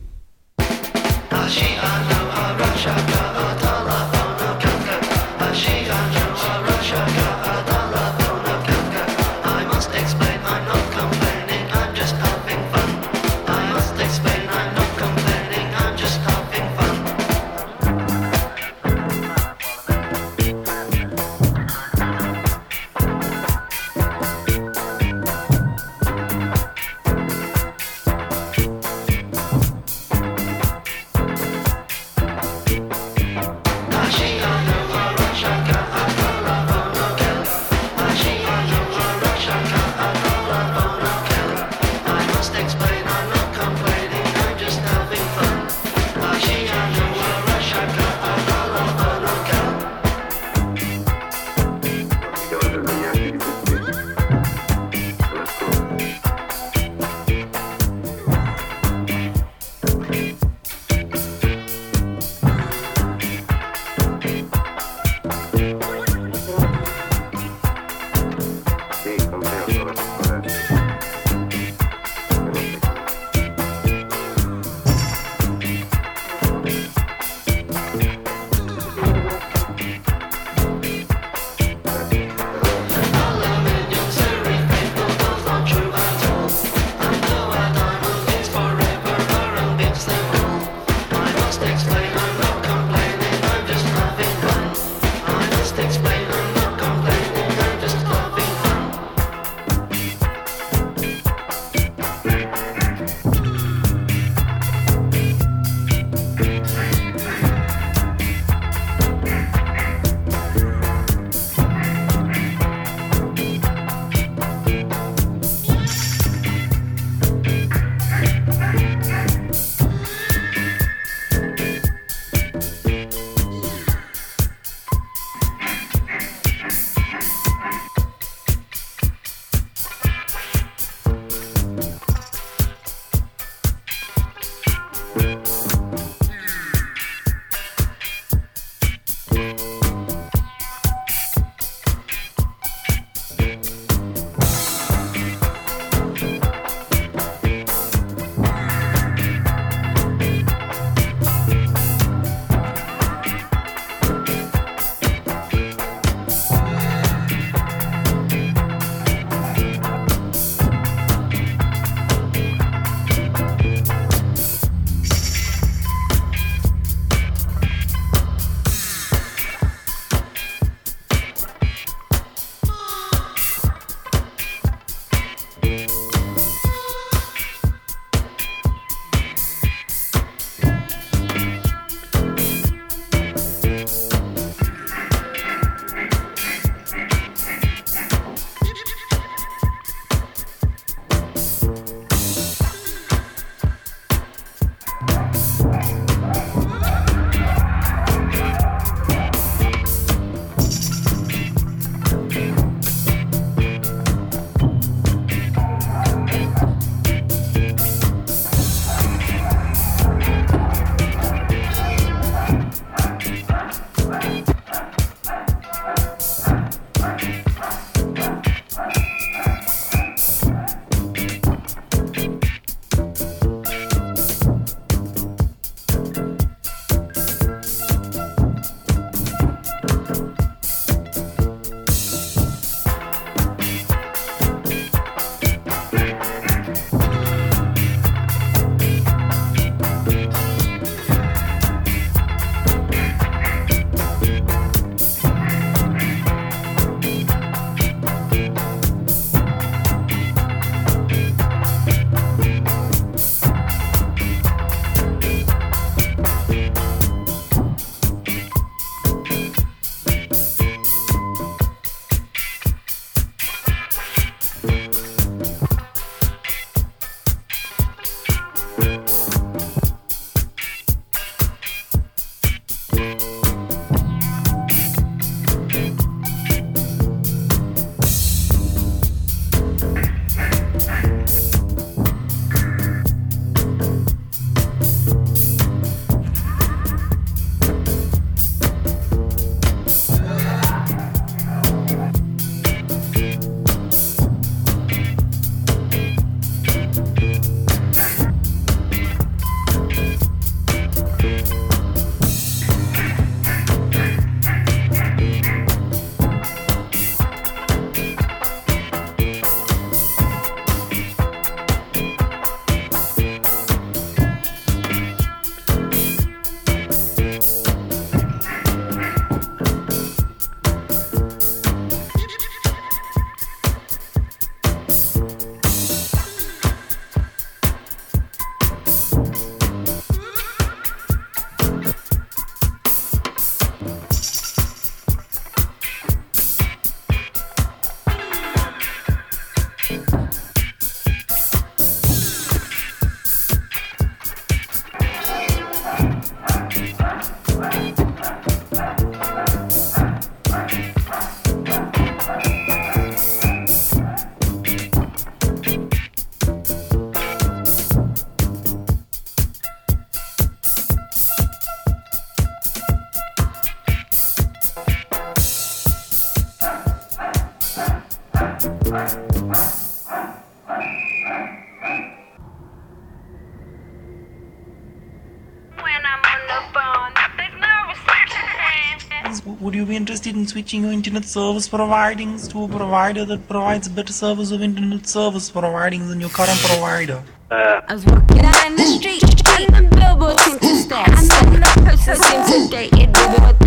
S19: You in switching your internet service providings to a provider that provides better service of internet service providings than your current provider? Uh.
S16: I was walking down the street, and the billboard seemed to stare. And then the person seemed sedated with what they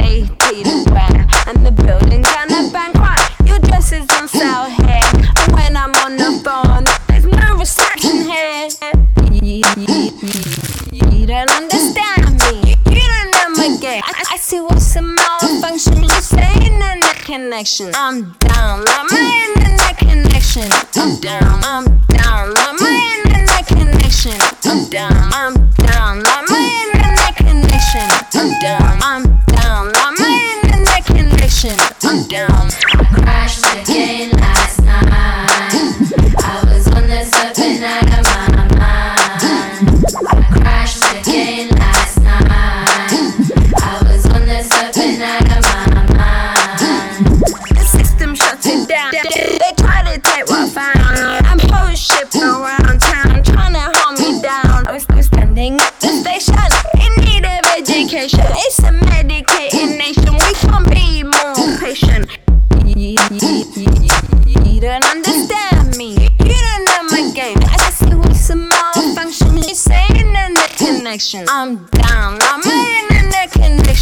S16: I'm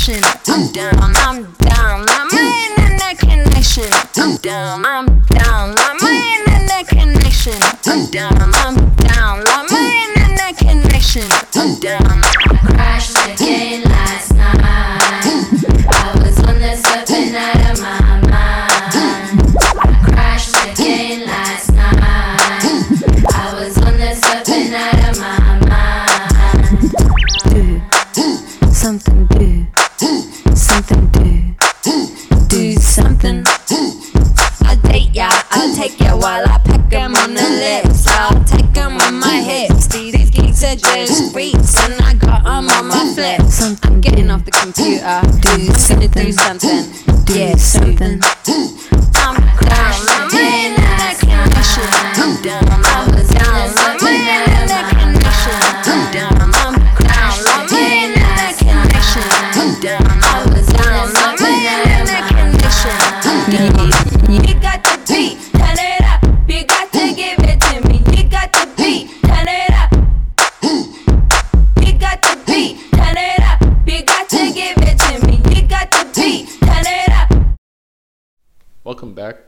S16: connection. I'm down. I'm down. I'm my internet connection. I'm down. I'm down. I'm my internet connection. I'm down. I'm down. I'm my internet connection. I'm down.
S20: Crashed again last night. I was on the surfing out of my
S16: just freaks, and I got 'em on my flips. I'm getting off the computer. Do something. Do something. Yeah, something.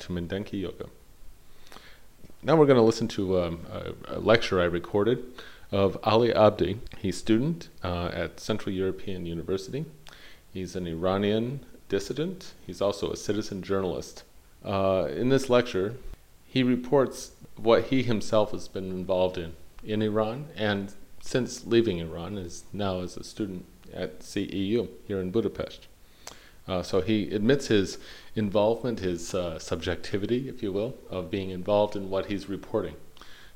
S16: To
S1: Mindenki Joga. Now we're going to listen to um, a, a lecture I recorded of Ali Abdi. He's a student uh, at Central European University. He's an Iranian dissident. He's also a citizen journalist. Uh, in this lecture, he reports what he himself has been involved in in Iran and since leaving Iran is now as a student at CEU here in Budapest. Uh, so he admits his involvement, his uh, subjectivity, if you will, of being involved in what he's reporting.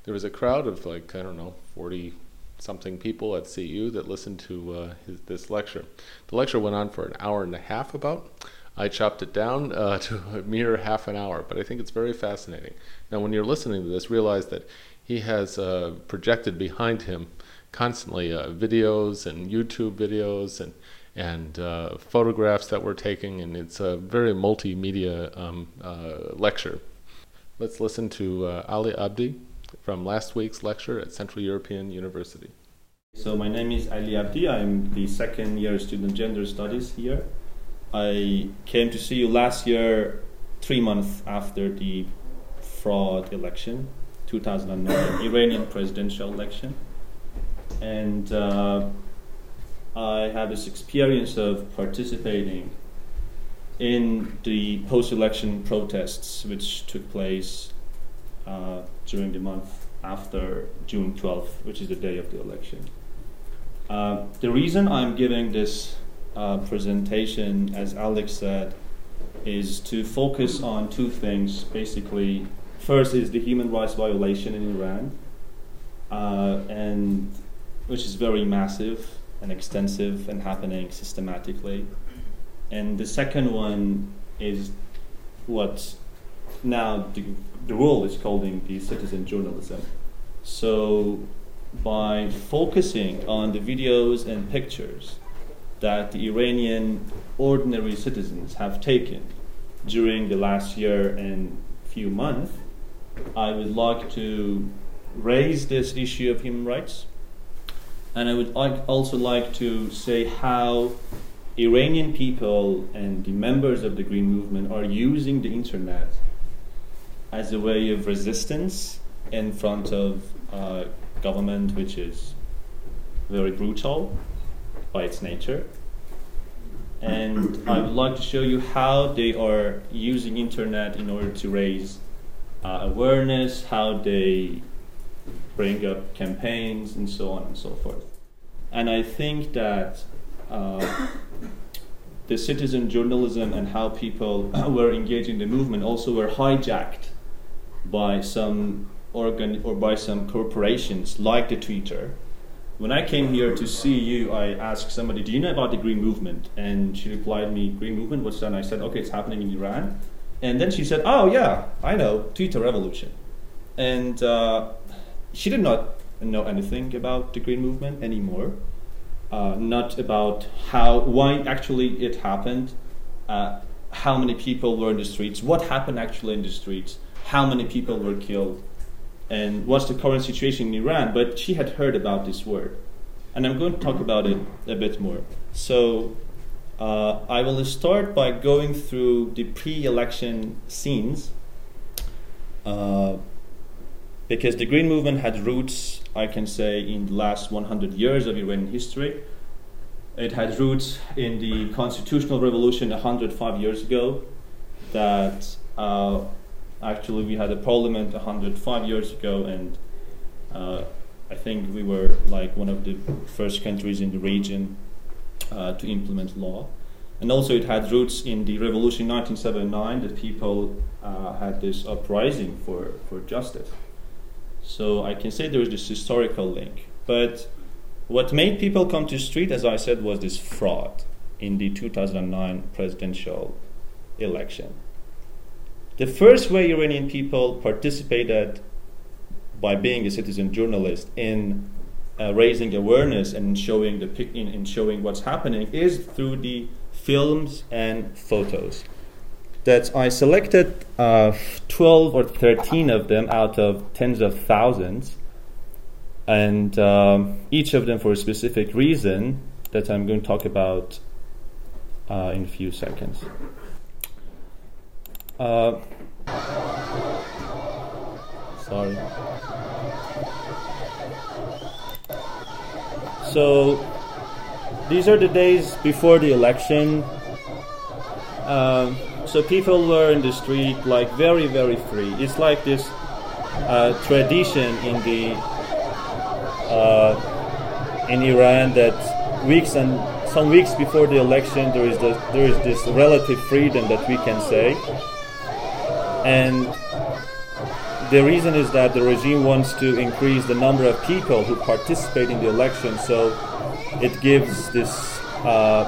S1: There was a crowd of like I don't know, forty something people at CEU that listened to uh, his, this lecture. The lecture went on for an hour and a half about. I chopped it down uh, to a mere half an hour, but I think it's very fascinating. Now, when you're listening to this, realize that he has uh, projected behind him constantly uh, videos and YouTube videos and and uh, photographs that we're taking, and it's a very multimedia um, uh, lecture. Let's listen to uh, Ali Abdi from last week's lecture at Central European University.
S21: So my name is Ali Abdi. I'm the second year student gender studies here. I came to CEU last year, three months after the fraud election, 2009 Iranian presidential election, and uh, I had this experience of participating in the post-election protests which took place uh, during the month after June 12th, which is the day of the election. Uh, the reason I'm giving this uh, presentation, as Alex said, is to focus on two things. Basically, first is the human rights violation in Iran, uh, and which is very massive and extensive and happening systematically. And the second one is what now the, the role is calling the citizen journalism. So by focusing on the videos and pictures that the Iranian ordinary citizens have taken during the last year and few months, I would like to raise this issue of human rights. And I would like, also like to say how Iranian people and the members of the Green Movement are using the internet as a way of resistance in front of uh, government which is very brutal by its nature. And I would like to show you how they are using internet in order to raise uh, awareness, how they bring up campaigns, and so on and so forth. And I think that uh, the citizen journalism and how people were engaging the movement also were hijacked by some organ or by some corporations like the Twitter. When I came here to see you, I asked somebody, "Do you know about the Green Movement?" And she replied me, "Green Movement? What's that?" And I said, "Okay, it's happening in Iran." And then she said, "Oh yeah, I know Twitter revolution." And uh, she did not know anything about the Green Movement anymore, uh, not about how why actually it happened, uh, how many people were in the streets, what happened actually in the streets, how many people were killed, and what's the current situation in Iran. But she had heard about this word, and I'm going to talk about it a bit more. So. Uh, I will start by going through the pre-election scenes uh, because the Green Movement had roots, I can say, in the last 100 years of Iranian history. It had roots in the constitutional revolution 105 years ago, that uh, actually we had a parliament 105 years ago, and uh, I think we were like one of the first countries in the region uh, to implement law. And also, it had roots in the revolution 1979 that people uh, had this uprising for, for justice. So I can say there is this historical link. But what made people come to street, as I said, was this fraud in the 2009 presidential election. The first way Iranian people participated by being a citizen journalist in uh, raising awareness and showing the in, in showing what's happening is through the films and photos. That I selected uh, 12 or 13 of them out of tens of thousands, and um, each of them for a specific reason that I'm going to talk about uh, in a few seconds. Uh, sorry. So these are the days before the election. Um, so people were in the street like very very free. It's like this uh, tradition in the uh, in Iran that weeks and some weeks before the election there is the, there is this relative freedom that we can say, and the reason is that the regime wants to increase the number of people who participate in the election, so it gives this uh,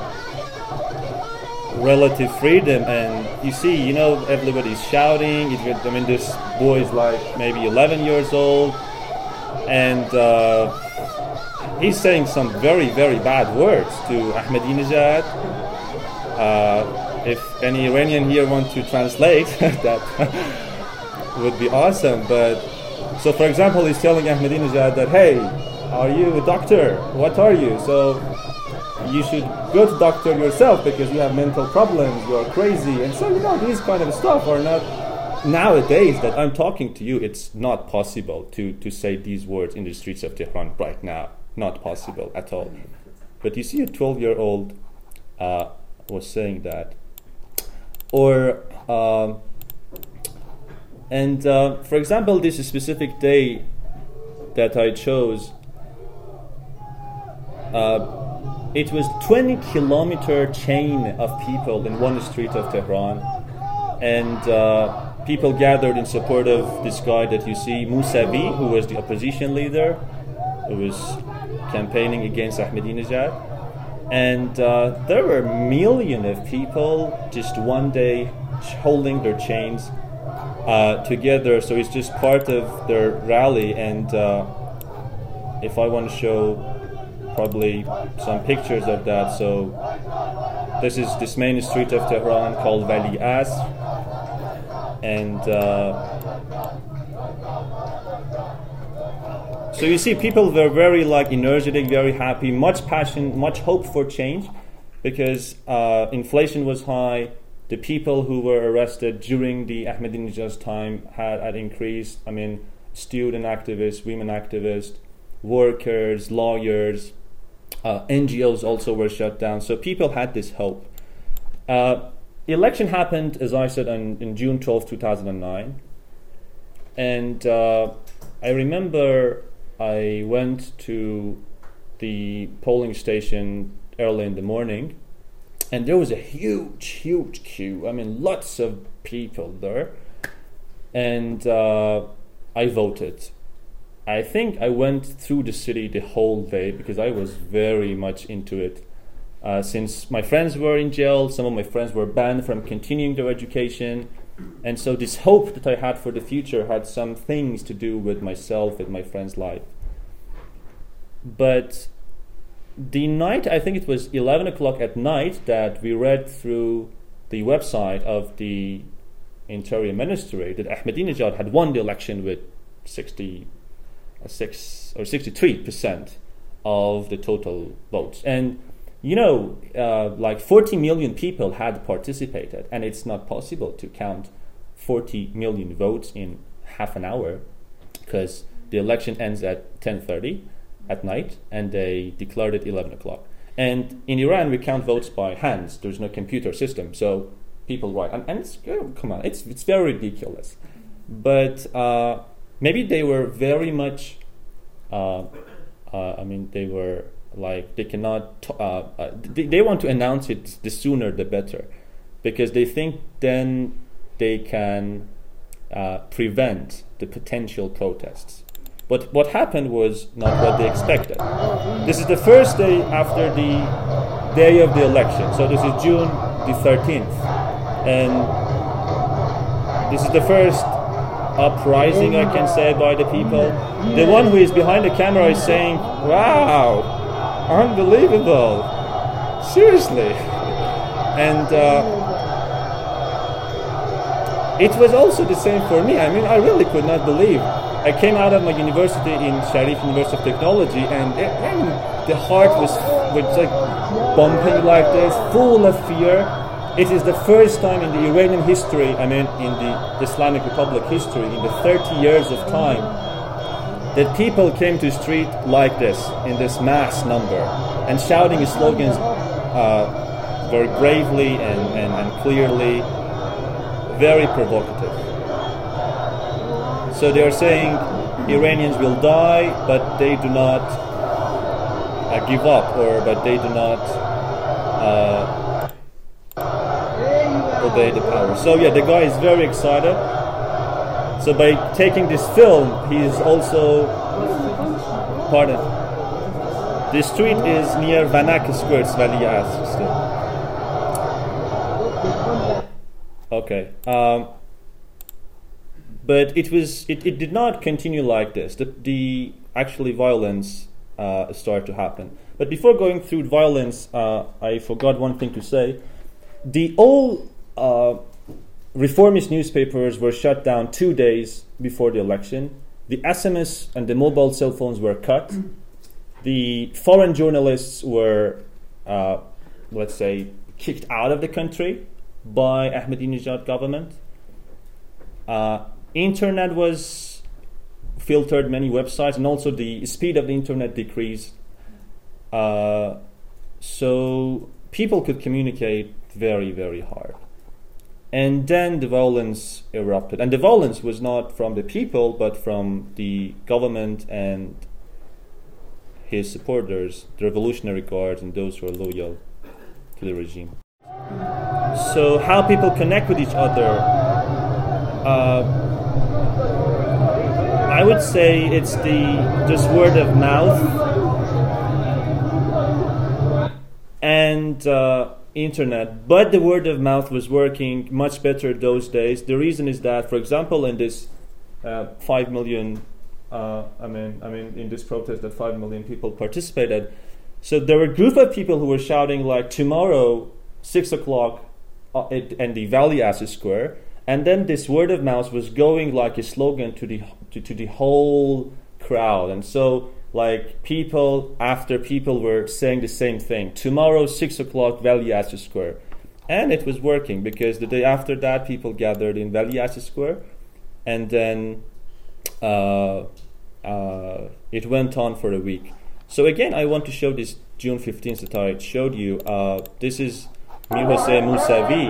S21: relative freedom. And you see, you know, everybody's shouting. I mean, this boy is like maybe 11 years old, and uh, he's saying some very, very bad words to Ahmadinejad. Uh, if any Iranian here want to translate that would be awesome. But so, for example, he's telling Ahmadinejad that, hey, are you a doctor? What are you? So you should go to doctor yourself because you have mental problems. You are crazy, and so you know these kind of stuff are not nowadays that I'm talking to you. It's not possible to to say these words in the streets of Tehran right now. Not possible at all. But you see, a 12 year old uh, was saying that, or. Um, and uh, for example, this specific day that I chose, uh, it was 20 kilometer chain of people in one street of Tehran, and uh, people gathered in support of this guy that you see, Mousavi, who was the opposition leader, who was campaigning against Ahmadinejad. And uh, there were million of people just one day holding their chains uh, together. So it's just part of their rally. And uh, if I want to show probably some pictures of that, so this is this main street of Tehran called Vali Asr, and. Uh, so you see, people were very like energetic, very happy, much passion, much hope for change, because uh, inflation was high. The people who were arrested during the Ahmadinejad's time had, had increased. I mean, student activists, women activists, workers, lawyers, uh, NGOs also were shut down. So people had this hope. Uh, election happened, as I said, on, in June 12, 2009. And uh, I remember I went to the polling station early in the morning, and there was a huge, huge queue. I mean, lots of people there, and uh, I voted. I think I went through the city the whole day because I was very much into it. Uh, since my friends were in jail, some of my friends were banned from continuing their education. And so, this hope that I had for the future had some things to do with myself and my friend's life. But the night, I think it was 11 o'clock at night, that we read through the website of the Interior Ministry that Ahmadinejad had won the election with 66 uh, or 63 percent of the total votes. And you know, uh, like 40 million people had participated, and it's not possible to count 40 million votes in half an hour because the election ends at 10:30 at night, and they declared it 11 o'clock. And in Iran, we count votes by hands. There's no computer system, so people write, and, and it's oh, come on, it's it's very ridiculous. But uh, maybe they were very much. Uh, uh, I mean, they were like they cannot. Uh, uh, they, they want to announce it the sooner the better, because they think then they can uh, prevent the potential protests. But what happened was not what they expected. This is the first day after the day of the election. So this is June the 13th. And this is the first uprising, I can say, by the people. The one who is behind the camera is saying, Wow, unbelievable. Seriously. And uh, it was also the same for me. I mean, I really could not believe I came out of my university in Sharif University of Technology, and I the heart was, was like bumping like this, full of fear. It is the first time in the Iranian history, I mean, in the Islamic Republic history, in the 30 years of time, that people came to street like this, in this mass number, and shouting slogans uh, very bravely and, and, and clearly, very provocative. So they are saying Iranians will die, but they do not uh, give up, or but they do not uh, the power. So yeah, the guy is very excited. So by taking this film, he is also pardon. The street is near Vanak Skirts Valley still. Okay. Um, but it was it, it did not continue like this. The, the actually violence uh, started to happen. But before going through violence, uh, I forgot one thing to say. The all uh, reformist newspapers were shut down two days before the election. The SMS and the mobile cell phones were cut. The foreign journalists were, uh, let's say, kicked out of the country by Ahmadinejad government. Uh, internet was filtered many websites and also the speed of the internet decreased uh, so people could communicate very very hard and then the violence erupted. And the violence was not from the people but from the government and his supporters the revolutionary guards and those who are loyal to the regime. So how people connect with each other uh, I would say it's the just word of mouth. And uh, internet, but the word of mouth was working much better those days. The reason is that, for example, in this uh, five million, uh, I mean, I mean, in this protest that five million people participated. So there were a group of people who were shouting like, "Tomorrow, six o'clock, uh, and the Vali Asr Square," and then this word of mouth was going like a slogan to the to, to the whole crowd, and so like people after people were saying the same thing. Tomorrow, six o'clock, Access Square, and it was working because the day after that, people gathered in Access Square, and then uh, uh, it went on for a week. So again, I want to show this June 15th that I showed you. Uh, this is Mir Hossein Mousavi,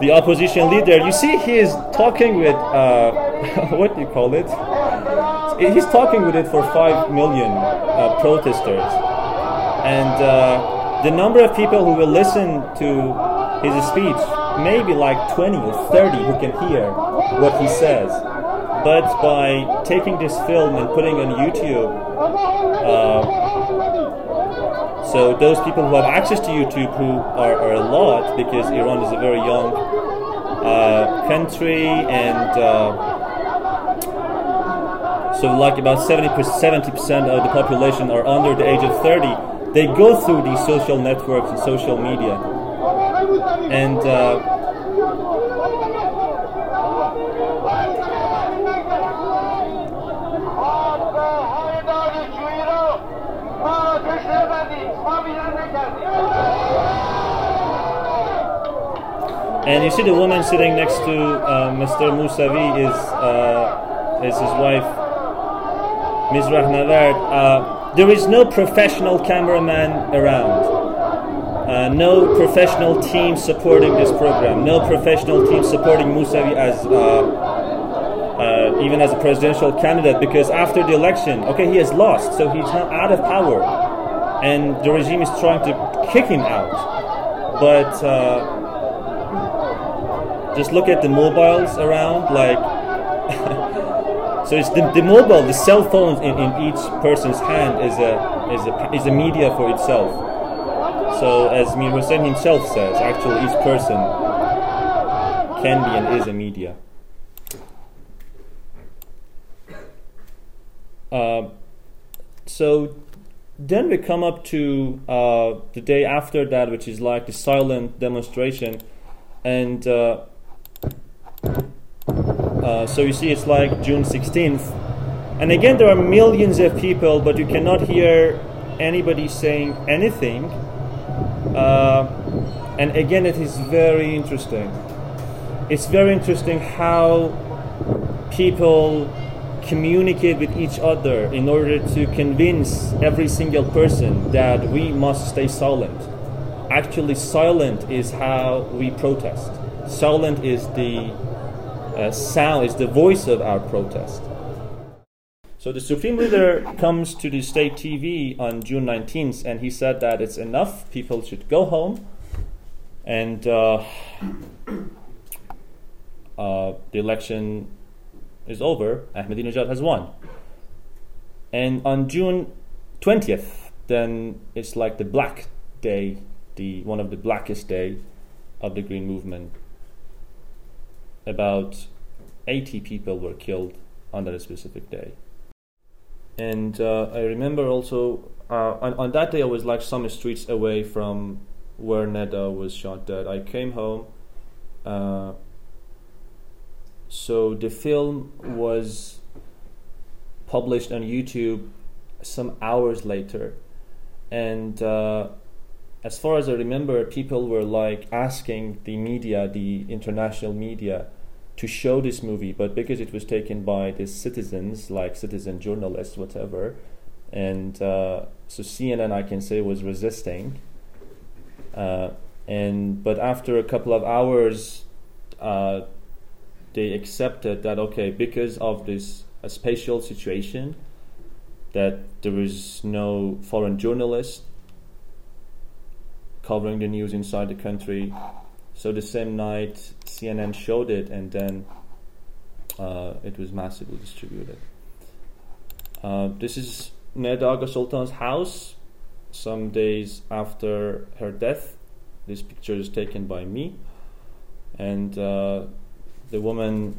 S21: the opposition leader. You see, he is talking with uh, what do you call it? He's talking with it for five million uh, protesters, and uh, the number of people who will listen to his speech maybe like 20 or 30 who can hear what he says. But by taking this film and putting on YouTube, uh, so those people who have access to YouTube, who are, are a lot, because Iran is a very young uh, country, and uh, so like about 70 percent of the population are under the age of 30. They go through these social networks and social media, and. Uh, And you see the woman sitting next to uh, Mr. Musavi is uh, is his wife, Ms. Rahnavard. Uh, there is no professional cameraman around. Uh, no professional team supporting this program. No professional team supporting Musavi as uh, uh, even as a presidential candidate because after the election, okay, he has lost, so he's out of power, and the regime is trying to kick him out. But just look at the mobiles around like so it's the, the mobile the cell phone in, in each person's hand is a is a is a media for itself. So as Mir Hossein himself says actually each person can be and is a media. Uh, so then we come up to uh, the day after that which is like the silent demonstration. And uh, uh, so you see, it's like June 16th. And again, there are millions of people, but you cannot hear anybody saying anything. Uh, and again, it is very interesting. It's very interesting how people communicate with each other in order to convince every single person that we must stay silent. Actually, silent is how we protest. Silent is the uh, sound, is the voice of our protest. So the Supreme Leader comes to the state TV on June 19th and he said that it's enough, people should go home, and uh, uh, the election is over, Ahmadinejad has won. And on June 20th, then it's like the black day, the one of the blackest day of the Green Movement about 80 people were killed on that specific day. And uh, I remember also uh, on, on that day I was like some streets away from where Neda was shot dead. I came home. Uh, so the film was published on YouTube some hours later, and uh, as far as I remember, people were like asking the media, the international media, to show this movie, but because it was taken by the citizens, like citizen journalists, whatever, and uh, so CNN, I can say, was resisting. Uh, and but after a couple of hours, uh, they accepted that okay, because of this uh, spatial situation, that there was no foreign journalist covering the news inside the country so the same night, CNN showed it, and then uh, it was massively distributed. Uh, this is Neda Aga Sultan's house some days after her death. This picture is taken by me, and uh, the woman,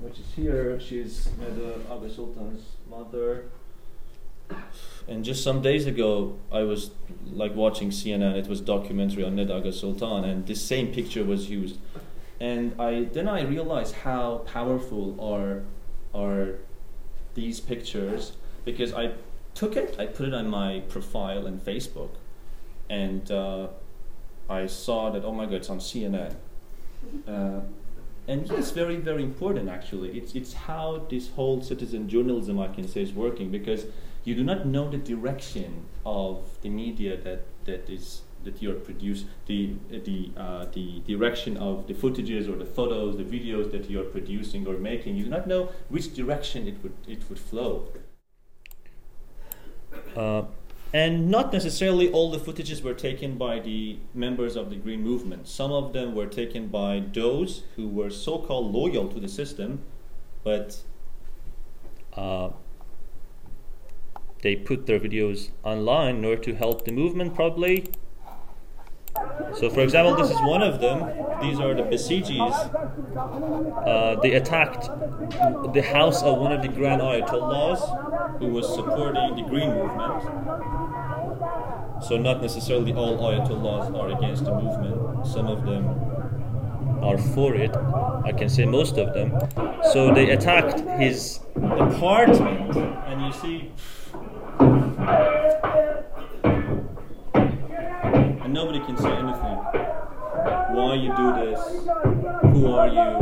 S21: which is here, she's Neda Aga Sultan's mother. And just some days ago, I was like watching CNN. It was documentary on Neda Aga Sultan, and this same picture was used. And I then I realized how powerful are are these pictures because I took it, I put it on my profile in Facebook, and uh, I saw that oh my god, it's on CNN. Uh, and yes, very very important actually. It's it's how this whole citizen journalism I can say is working because you do not know the direction of the media that that is that you're produce the the uh, the direction of the footages or the photos, the videos that you're producing or making. You do not know which direction it would it would flow. Uh, and not necessarily all the footages were taken by the members of the Green Movement. Some of them were taken by those who were so called loyal to the system, but uh, they put their videos online in order to help the movement, probably. So, for example, this is one of them. These are the Basijis. Uh, they attacked the house of one of the Grand Ayatollahs who was supporting the Green Movement. So, not necessarily all Ayatollahs are against the movement. Some of them are for it. I can say most of them. So, they attacked his apartment, and you see. And nobody can say anything. Why you do this? Who are you?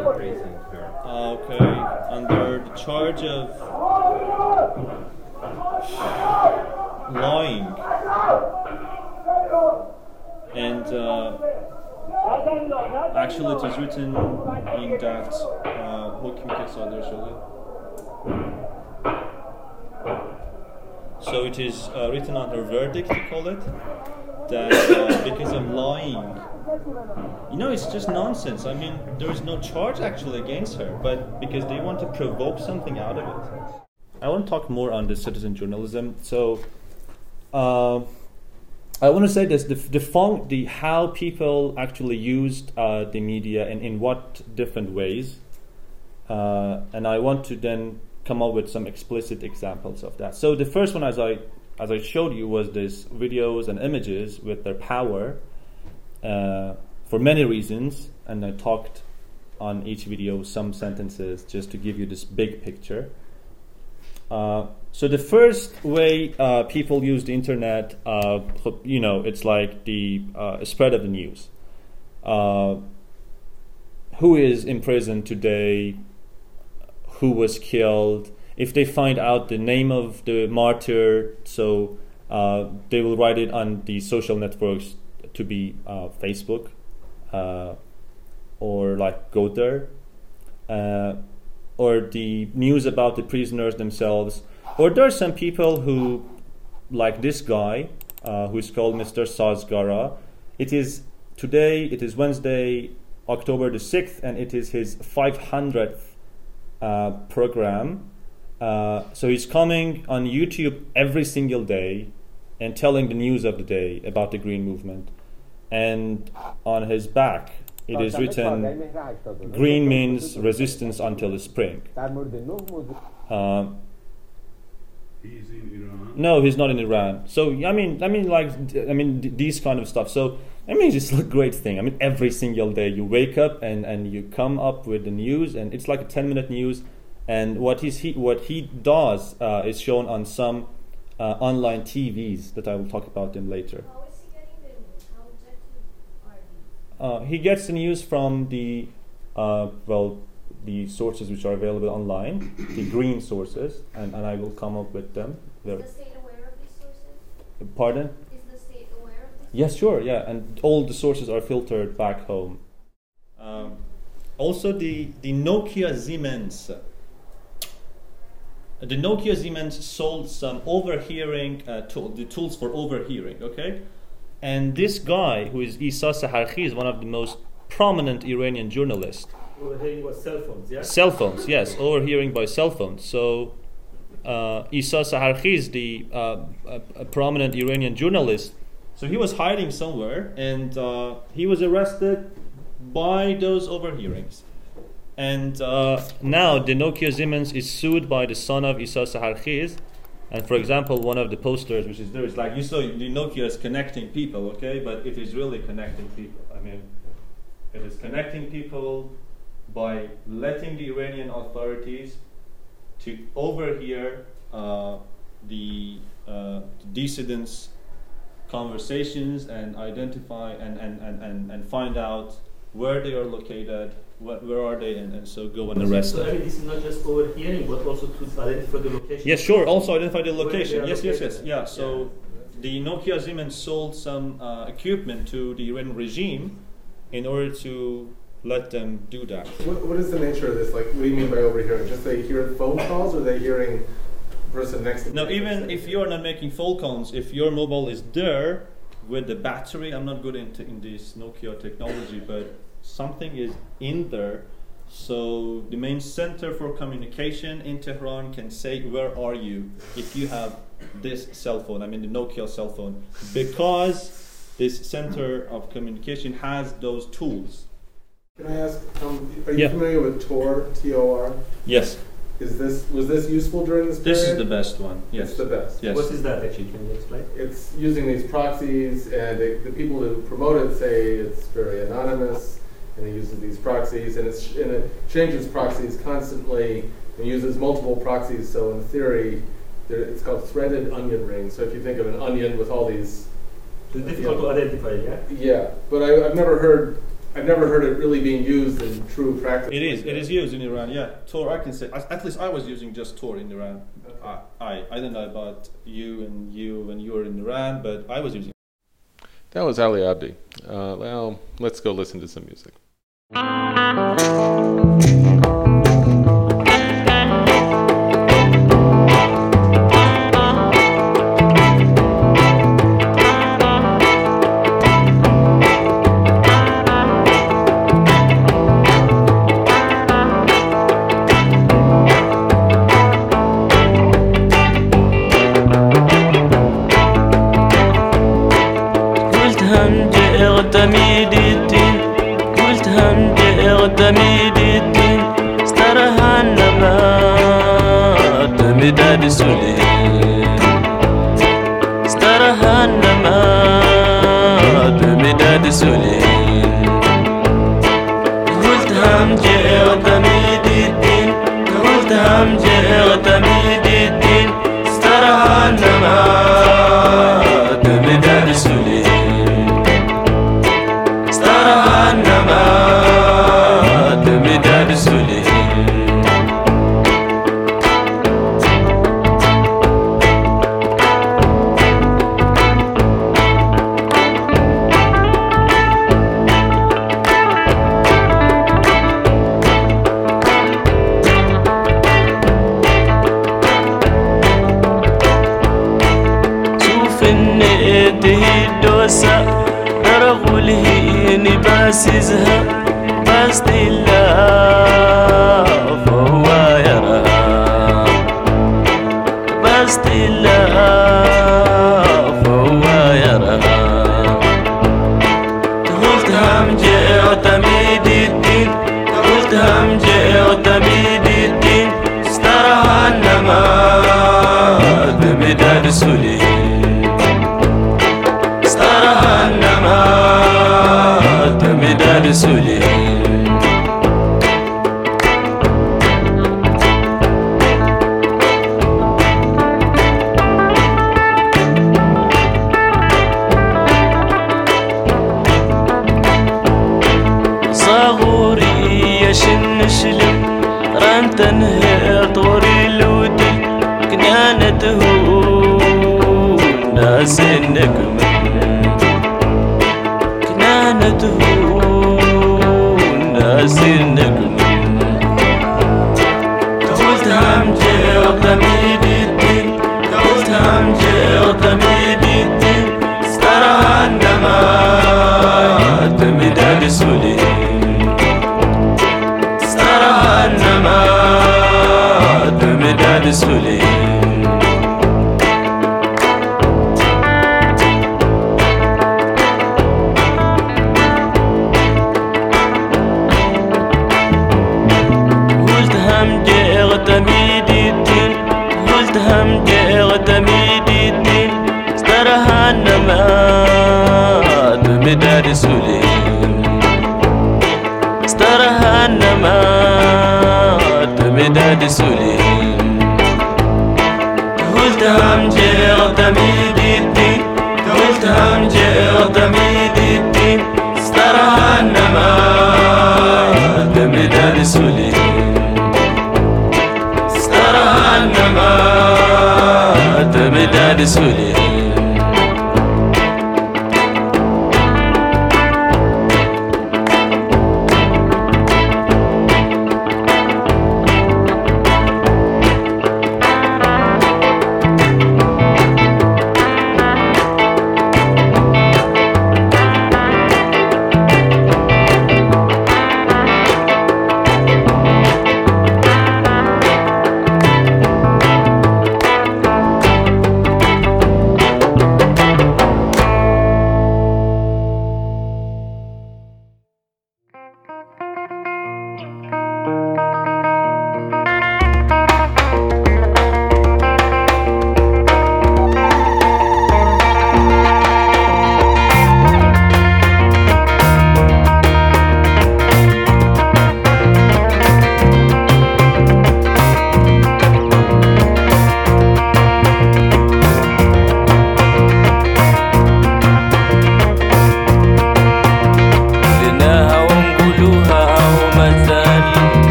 S22: here.
S21: Okay, under the charge of lying and uh, actually it is written in that uh, hooking case usually. So it is uh, written under verdict, you call it that uh, because of lying, you know, it's just nonsense. I mean, there is no charge actually against her, but because they want to provoke something out of it. I want to talk more on the citizen journalism. So, uh, I want to say this: the the, the how people actually used uh, the media and in what different ways, uh, and I want to then come up with some explicit examples of that. So the first one, as I as I showed you, was this videos and images with their power uh, for many reasons, and I talked on each video some sentences just to give you this big picture. Uh, so the first way uh, people use the internet, uh, you know, it's like the uh, spread of the news. Uh, who is in prison today? Who was killed? If they find out the name of the martyr, so uh, they will write it on the social networks to be uh, Facebook uh, or like go there, uh, or the news about the prisoners themselves. Or there are some people who, like this guy, uh, who is called Mr. Sazgara. It is today. It is Wednesday, October the sixth, and it is his five hundredth uh, program. Uh, so he's coming on YouTube every single day and telling the news of the day about the green movement. And on his back, it is written, "Green means resistance until the spring." Uh,
S23: He's in Iran.
S21: no, he's not in Iran. So I mean, I mean, like, I mean, th- these kind of stuff. So I mean, it's a great thing. I mean, every single day you wake up and and you come up with the news, and it's like a ten minute news. And what he's he what he does uh, is shown on some uh, online TVs that I will talk about them later. Uh, he gets the news from the uh, well the sources which are available online, the green sources, and, and I will come up with them.
S20: Is the state aware of these sources?
S21: Pardon?
S20: Is the state aware of these
S21: Yes, sure, yeah, and all the sources are filtered back home. Um, Also, the, the Nokia Siemens. The Nokia Siemens sold some overhearing uh, tool, the tools for overhearing. Okay, and this guy who is Isa Saharkhiz is one of the most prominent Iranian journalists.
S24: Overhearing was cell phones, yeah?
S21: Cell phones, yes, overhearing by cell phones. So, uh, Isa Saharkhiz is the uh, a prominent Iranian journalist. So he was hiding somewhere, and uh, he was arrested by those overhearings. And uh, now the Nokia Siemens is sued by the son of Isa Saharkhiz. And for example, one of the posters which is there is like you saw the Nokia is connecting people, okay, but it is really connecting people. I mean, it is connecting people by letting the Iranian authorities to overhear uh, the uh, dissidents' conversations and identify and, and, and, and, and find out where they are located, what, where are they, and, and so go and arrest
S24: So I
S21: them.
S24: mean, this is not just overhearing, but also to identify the location.
S21: Yes, sure. Also identify the location.
S24: are
S21: Yes, yes, yes. Yeah. So the Nokia Siemens sold some uh, equipment to the Iranian regime in order to let them do that.
S25: What, what is the nature of this? Like, what do you mean by overhearing? Just they hear phone calls, or they hearing the person next to them?
S21: No, even if you're not making phone calls, if your mobile is there with the battery, I'm not good into in this Nokia technology, but something is in there. So the main center for communication in Tehran can say where are you if you have this cell phone. I mean the Nokia cell phone because this center of communication has those tools.
S25: Can I ask? Um, are you
S21: Yeah.
S25: familiar with Tor? T O R.
S21: Yes.
S25: Is this was this useful during this period?
S21: This is the best one. Yes.
S25: It's the best.
S21: Yes.
S24: What is that actually? Can you explain?
S25: It's using these proxies, and they, the people who promote it say it's very anonymous, and it uses these proxies, and, it's, and it changes proxies constantly, and uses multiple proxies. So in theory, there, it's called threaded onion ring. So if you think of an onion with all these,
S24: It's difficult to identify, yeah?
S25: yeah. But I, I've never heard, I've never heard it really being used in true practice.
S21: It is. It is used in Iran. Yeah, Tor. I can say. At at least I was using just Tor in Iran. I, I I don't know about you and you when you were in Iran, but I was using.
S25: That was Ali Abdi. Uh, well, let's go listen to some music. Thank you. Arasın مداد سولي قلت همجي غتميد الدين قلت همجي غتميد الدين استرها النمات مداد سولي استرها النمات مداد سولي
S1: Welcome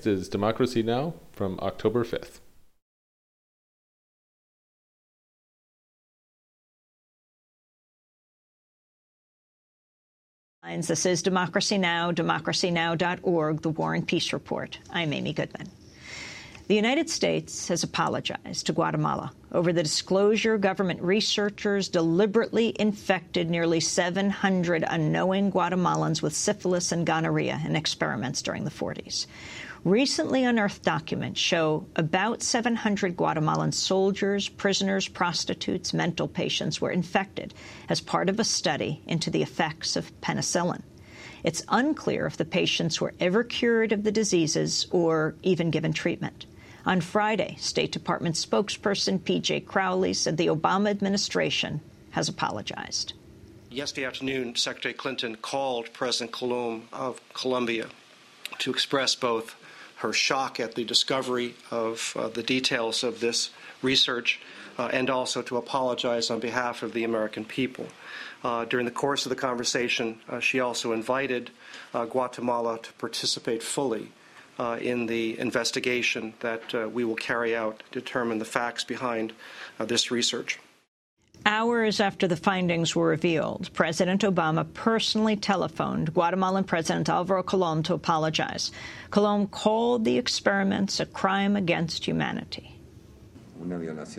S1: Next is Democracy Now! from October 5th.
S8: This is Democracy Now!, democracynow.org, the War and Peace Report. I'm Amy Goodman. The United States has apologized to Guatemala over the disclosure government researchers deliberately infected nearly 700 unknowing Guatemalans with syphilis and gonorrhea in experiments during the 40s. Recently unearthed documents show about 700 Guatemalan soldiers, prisoners, prostitutes, mental patients were infected as part of a study into the effects of penicillin. It's unclear if the patients were ever cured of the diseases or even given treatment. On Friday, State Department spokesperson P.J. Crowley said the Obama administration has apologized.
S26: Yesterday afternoon, Secretary Clinton called President Colom of Colombia to express both her shock at the discovery of uh, the details of this research uh, and also to apologize on behalf of the American people. Uh, during the course of the conversation, uh, she also invited uh, Guatemala to participate fully uh, in the investigation that we will carry out to determine the facts behind this research.
S8: Hours after the findings were revealed, President Obama personally telephoned Guatemalan President Alvaro Colom to apologize. Colom called the experiments a crime against humanity.
S27: It's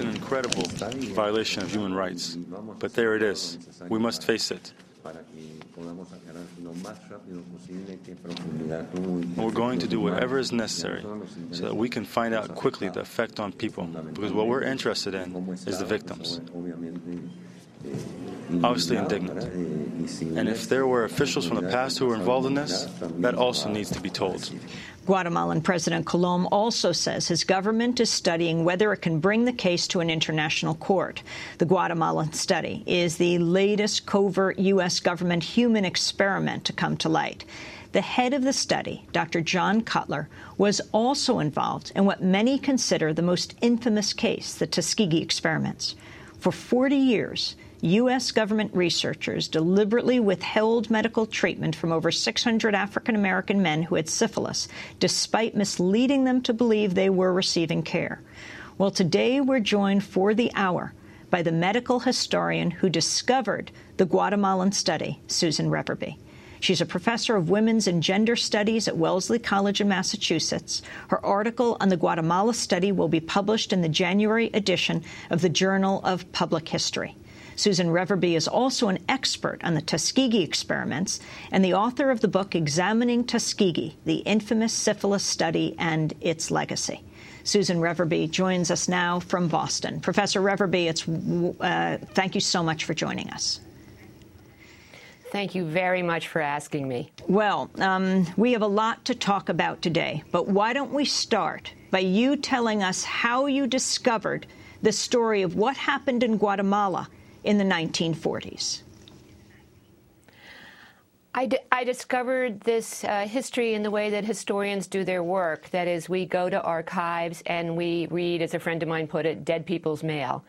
S27: an incredible violation of human rights, but there it is. We must face it. We're going to do whatever is necessary so that we can find out quickly the effect on people, because what we're interested in is the victims. Obviously indignant. And if there were officials from the past who were involved in this, that also needs to be told.
S8: Guatemalan President Colom also says his government is studying whether it can bring the case to an international court. The Guatemalan study is the latest covert U.S. government human experiment to come to light. The head of the study, Dr. John Cutler, was also involved in what many consider the most infamous case, the Tuskegee experiments. For 40 years, U.S. government researchers deliberately withheld medical treatment from over 600 African American men who had syphilis, despite misleading them to believe they were receiving care. Well, today we're joined for the hour by the medical historian who discovered the Guatemalan study, Susan Reverby. She's a professor of women's and gender studies at Wellesley College in Massachusetts. Her article on the Guatemala study will be published in the January edition of the Journal of Policy History. Susan Reverby is also an expert on the Tuskegee experiments and the author of the book Examining Tuskegee, the infamous syphilis study and its legacy. Susan Reverby joins us now from Boston. Professor Reverby, it's, uh, thank you so much for joining us.
S28: Thank you very much for asking me.
S8: Well, um, we have a lot to talk about today, but why don't we start by you telling us how you discovered the story of what happened in Guatemala in the 1940s?
S28: I, I discovered this uh, history in the way that historians do their work. That is, we go to archives and we read, as a friend of mine put it, dead people's mail.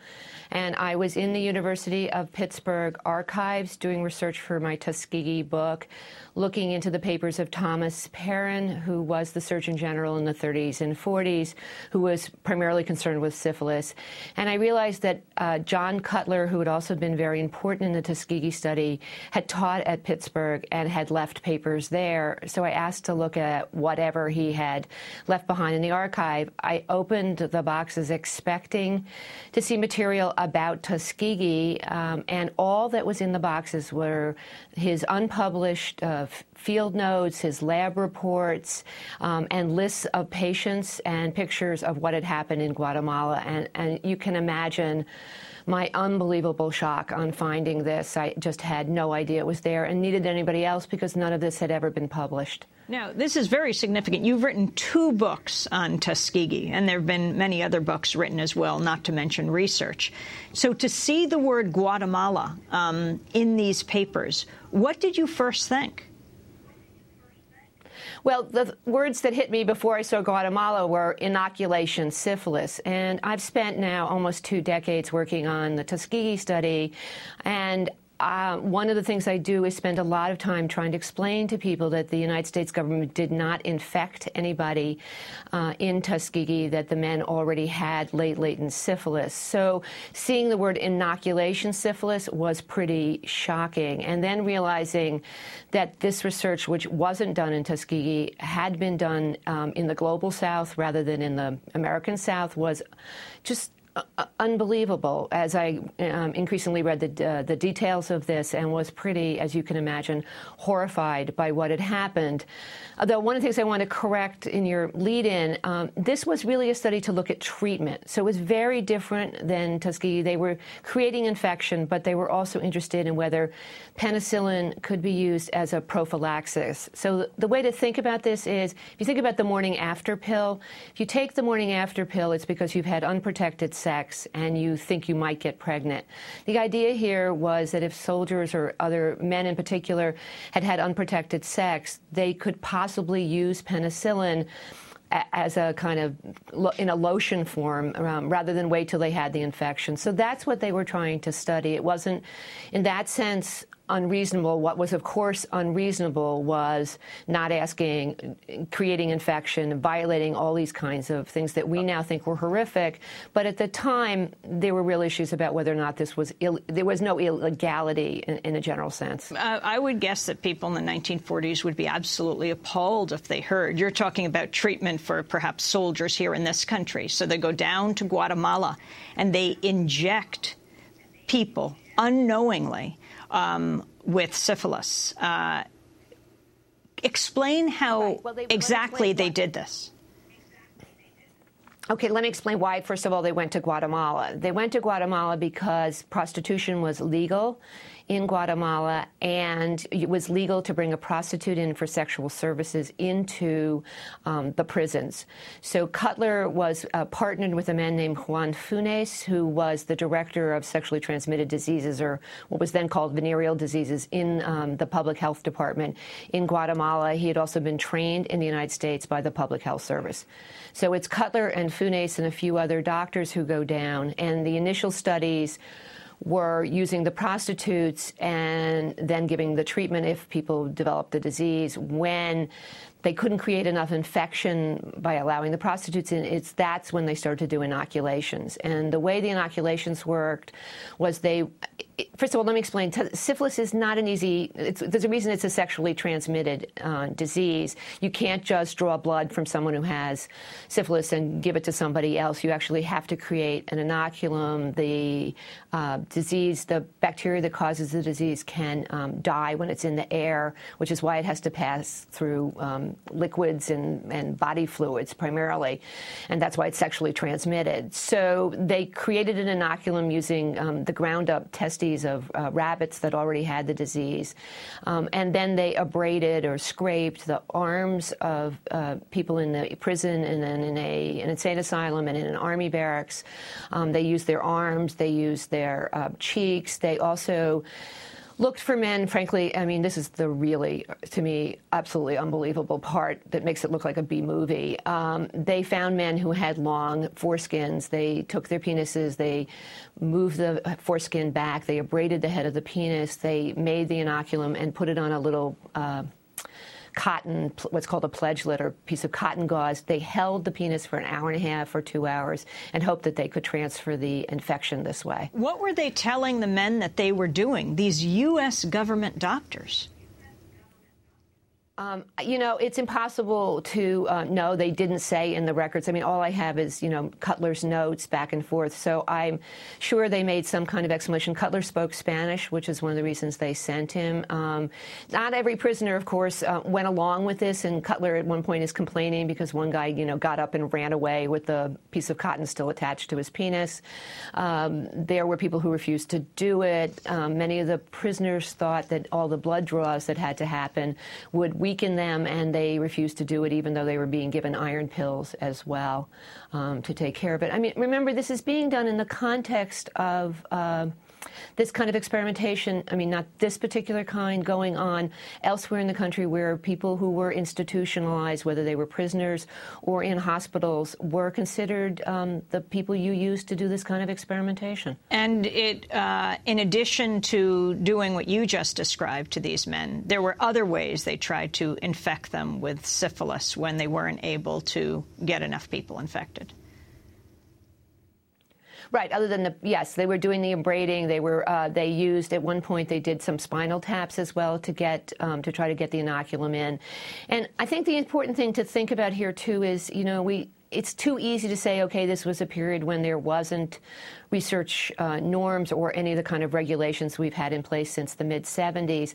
S28: And I was in the University of Pittsburgh archives doing research for my Tuskegee book, looking into the papers of Thomas Parran, who was the Surgeon General in the 30s and 40s, who was primarily concerned with syphilis. And I realized that uh, John Cutler, who had also been very important in the Tuskegee study, had taught at Pittsburgh and had left papers there. So I asked to look at whatever he had left behind in the archive. I opened the boxes expecting to see material about Tuskegee, um, and all that was in the boxes were his unpublished uh, field notes, his lab reports, um, and lists of patients and pictures of what had happened in Guatemala. And, and you can imagine my unbelievable shock on finding this. I just had no idea it was there and needed anybody else because none of this had ever been published.
S8: Now, this is very significant. You've written two books on Tuskegee, and there have been many other books written as well, not to mention research. So to see the word Guatemala um, in these papers, what did you first think?
S28: Well, the words that hit me before I saw Guatemala were inoculation, syphilis. And I've spent now almost two decades working on the Tuskegee study. And uh, one of the things I do is spend a lot of time trying to explain to people that the United States government did not infect anybody uh, in Tuskegee, that the men already had late latent syphilis. So seeing the word inoculation syphilis was pretty shocking. And then realizing that this research, which wasn't done in Tuskegee, had been done um, in the global south rather than in the American south was just uh, unbelievable as I um, increasingly read the, uh, the details of this and was pretty, as you can imagine, horrified by what had happened. Although one of the things I want to correct in your lead in, um, this was really a study to look at treatment. So it was very different than Tuskegee. They were creating infection, but they were also interested in whether penicillin could be used as a prophylaxis. So the way to think about this is if you think about the morning after pill, if you take the morning after pill, it's because you've had unprotected sex and you think you might get pregnant. The idea here was that if soldiers or other men in particular had had unprotected sex, they could possibly use penicillin as a kind of in a lotion form um, rather than wait till they had the infection. So that's what they were trying to study. It wasn't, in that sense, unreasonable. What was, of course, unreasonable was not asking, creating infection, violating all these kinds of things that we now think were horrific. But at the time, there were real issues about whether or not this was there was no illegality in, in a general sense.
S8: Uh, I would guess that people in the 1940s would be absolutely appalled if they heard you're talking about treatment for perhaps soldiers here in this country. So they go down to Guatemala and they inject people unknowingly um, with syphilis. Uh, explain how
S28: Right. Well, they-
S8: exactly
S28: explain
S8: they did this.
S28: Okay, let me explain why. First of all, they went to Guatemala. They went to Guatemala because prostitution was legal in Guatemala, and it was legal to bring a prostitute in for sexual services into um, the prisons. So Cutler was uh, partnered with a man named Juan Funes, who was the director of sexually transmitted diseases, or what was then called venereal diseases, in um, the public health department in Guatemala. He had also been trained in the United States by the Public Health Service. So it's Cutler and Funes and a few other doctors who go down, and the initial studies were using the prostitutes and then giving the treatment if people developed the disease when they couldn't create enough infection by allowing the prostitutes in. It's that's when they started to do inoculations. And the way the inoculations worked was they first of all let me explain. Syphilis is not an easy there's a reason it's a sexually transmitted uh, disease. You can't just draw blood from someone who has syphilis and give it to somebody else. You actually have to create an inoculum. The uh, disease the bacteria that causes the disease can um, die when it's in the air which is why it has to pass through um, liquids and, and body fluids primarily, and that's why it's sexually transmitted. So they created an inoculum using um, the ground up testes of uh, rabbits that already had the disease, um, and then they abraded or scraped the arms of uh, people in the prison and then in a, an insane asylum and in an army barracks. Um, they used their arms, they used their uh, cheeks, they also looked for men, frankly, I mean, this is the really, to me, absolutely unbelievable part that makes it look like a B movie. Um, they found men who had long foreskins. They took their penises, they moved the foreskin back, they abraded the head of the penis, they made the inoculum and put it on a little. Uh, cotton, what's called a pledgelet or piece of cotton gauze. They held the penis for an hour and a half or two hours and hoped that they could transfer the infection this way.
S8: What were they telling the men that they were doing, these U.S. government doctors?
S28: Um, you know, it's impossible to uh, know. They didn't say in the records. I mean, all I have is, you know, Cutler's notes back and forth. So I'm sure they made some kind of explanation. Cutler spoke Spanish, which is one of the reasons they sent him. Um, not every prisoner, of course, uh, went along with this. And Cutler at one point is complaining because one guy, you know, got up and ran away with the piece of cotton still attached to his penis. Um, there were people who refused to do it. Um, many of the prisoners thought that all the blood draws that had to happen would weaken them, and they refused to do it, even though they were being given iron pills as well um, to take care of it. I mean, remember, this is being done in the context of. Uh, this kind of experimentation, I mean, not this particular kind, going on elsewhere in the country where people who were institutionalized, whether they were prisoners or in hospitals, were considered um, the people you used to do this kind of experimentation.
S8: And it, uh, in addition to doing what you just described to these men, there were other ways they tried to infect them with syphilis when they weren't able to get enough people infected.
S28: Right. Other than the yes, they were doing the abrading. They were uh, they used at one point they did some spinal taps as well to get um, to try to get the inoculum in. And I think the important thing to think about here too is you know we it's too easy to say, okay, this was a period when there wasn't research uh, norms or any of the kind of regulations we've had in place since the mid 70s.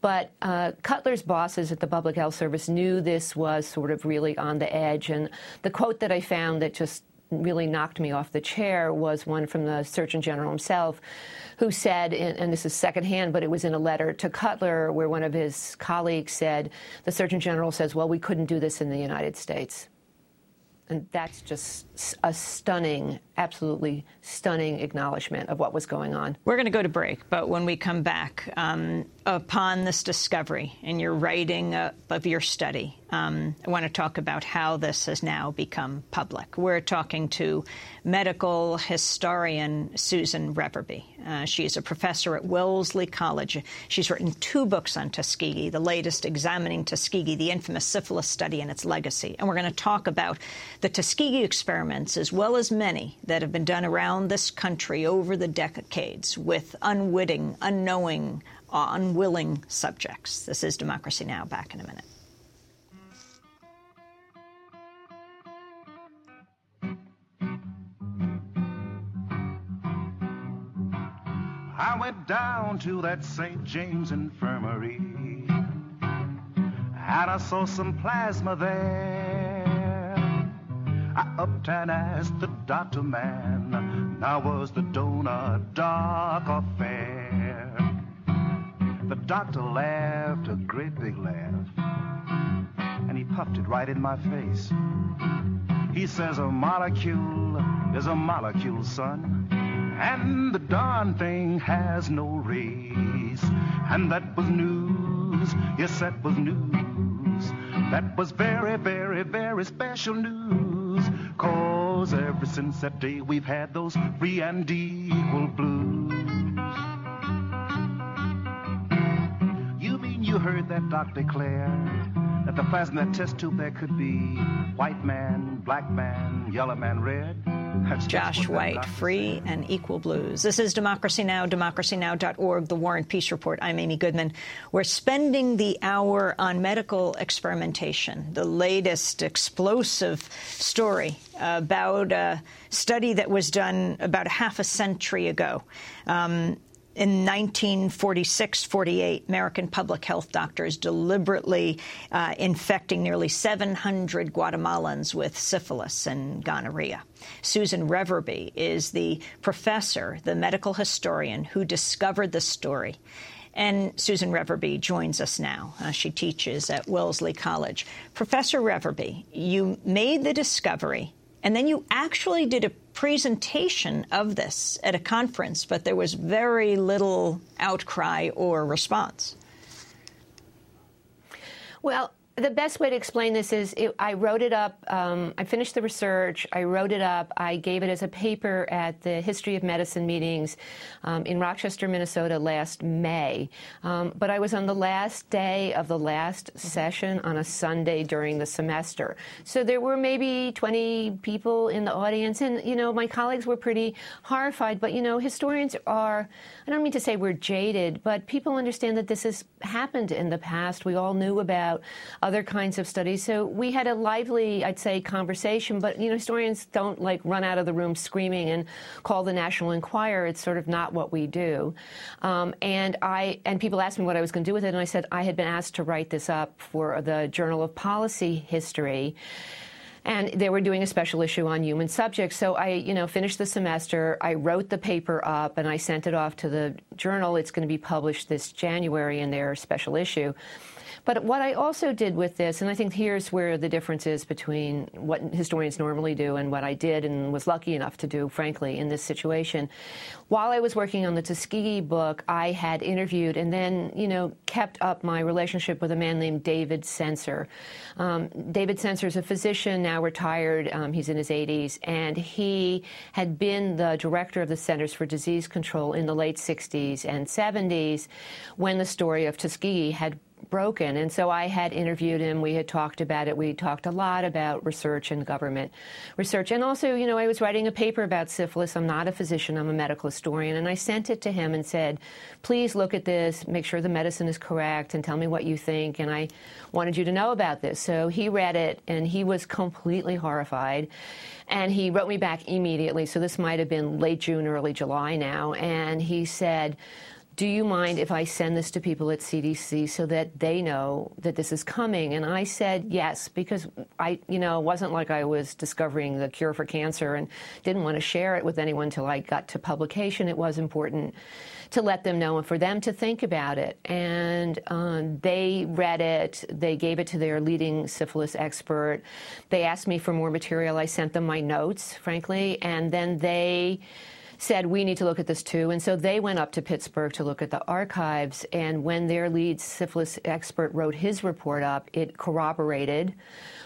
S28: But uh, Cutler's bosses at the Public Health Service knew this was sort of really on the edge. And the quote that I found that just really knocked me off the chair was one from the Surgeon General himself, who said, and this is secondhand, but it was in a letter to Cutler, where one of his colleagues said, the Surgeon General says, well, we couldn't do this in the United States. And that's just a stunning, absolutely stunning acknowledgement of what was going on.
S8: We're going to go to break, but when we come back, um, upon this discovery in your writing uh, of your study, um, I want to talk about how this has now become public. We're talking to medical historian Susan Reverby. Uh, she is a professor at Wellesley College. She's written two books on Tuskegee, the latest examining Tuskegee, the infamous syphilis study and its legacy. And we're going to talk about the Tuskegee experiments, as well as many that have been done around this country over the decades with unwitting, unknowing, uh, unwilling subjects. This is Democracy Now! Back in a minute.
S6: I went down to that St. James Infirmary and I saw some plasma there. I upped and asked the doctor man, now was the donut dark or fair? The doctor laughed a great big laugh and he puffed it right in my face. He says a molecule is a molecule, son. And the darn thing has no race. And that was news. Yes, that was news. That was very, very, very special news. Cause ever since that day we've had those free and equal blues. You mean you heard that doc declare that the plasma test tube there could be white man, black man, yellow man, red?
S8: That's Josh White, Free and Equal Blues. This is Democracy Now!, democracynow.org, The War and Peace Report. I'm Amy Goodman. We're spending the hour on medical experimentation, the latest explosive story about a study that was done about a half a century ago. Um, in 1946-48, American public health doctors deliberately uh, infecting nearly 700 Guatemalans with syphilis and gonorrhea. Susan Reverby is the professor, the medical historian who discovered the story. And Susan Reverby joins us now. Uh, she teaches at Wellesley College. Professor Reverby, you made the discovery and then you actually did a presentation of this at a conference, but there was very little outcry or response.
S28: Well, the best way to explain this is it, I wrote it up. Um, I finished the research. I wrote it up. I gave it as a paper at the History of Medicine meetings um, in Rochester, Minnesota last May. Um, but I was on the last day of the last session on a Sunday during the semester. So there were maybe 20 people in the audience. And, you know, my colleagues were pretty horrified. But, you know, historians are, I don't mean to say we're jaded, but people understand that this has happened in the past. We all knew about other kinds of studies. So we had a lively, I'd say, conversation. But you know, historians don't like run out of the room screaming and call the National Enquirer. It's sort of not what we do. Um, and I and people asked me what I was going to do with it, and I said I had been asked to write this up for the Journal of Policy History. and they were doing a special issue on human subjects. So I, you know, finished the semester. I wrote the paper up and I sent it off to the journal. It's going to be published this January in their special issue. But what I also did with this, and I think here's where the difference is between what historians normally do and what I did and was lucky enough to do, frankly, in this situation. While I was working on the Tuskegee book, I had interviewed and then, you know, kept up my relationship with a man named David Sencer. Um, David Sencer is a physician, now retired. Um, he's in his 80s, and he had been the director of the Centers for Disease Control in the late 60s and 70s when the story of Tuskegee had broken. And so I had interviewed him. We had talked about it. We talked a lot about research and government research. And also, you know, I was writing a paper about syphilis. I'm not a physician, I'm a medical historian. And I sent it to him and said, please look at this, make sure the medicine is correct, and tell me what you think. And I wanted you to know about this. So he read it, and he was completely horrified. And he wrote me back immediately. So this might have been late June, early July now. And he said, do you mind if I send this to people at CDC so that they know that this is coming? And I said yes, because I, you know, it wasn't like I was discovering the cure for cancer and didn't want to share it with anyone until I got to publication. It was important to let them know and for them to think about it. And um, they read it, they gave it to their leading syphilis expert. They asked me for more material. I sent them my notes, frankly, and then they said, we need to look at this too. And so they went up to Pittsburgh to look at the archives. And when their lead syphilis expert wrote his report up, it corroborated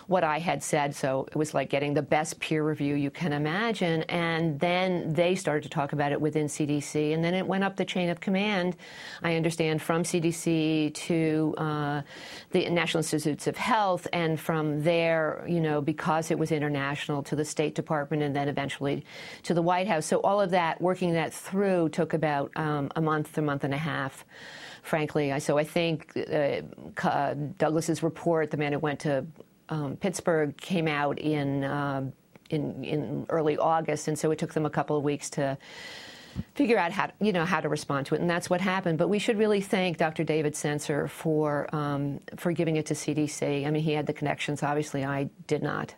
S28: what I had said. So it was like getting the best peer review you can imagine. And then they started to talk about it within CDC. And then it went up the chain of command, I understand, from CDC to uh, the National Institutes of Health. And from there, you know, because it was international, to the State Department and then eventually to the White House. So all of that, working that through, took about um, a month, a month and a half frankly. So I think uh, Douglas's report, the man who went to um, Pittsburgh came out in, uh, in, in early August, and so it took them a couple of weeks to figure out how to, you know how to respond to it, and that's what happened. But we should really thank Dr. David Sencer for um, for giving it to CDC. I mean, he had the connections. Obviously, I did not.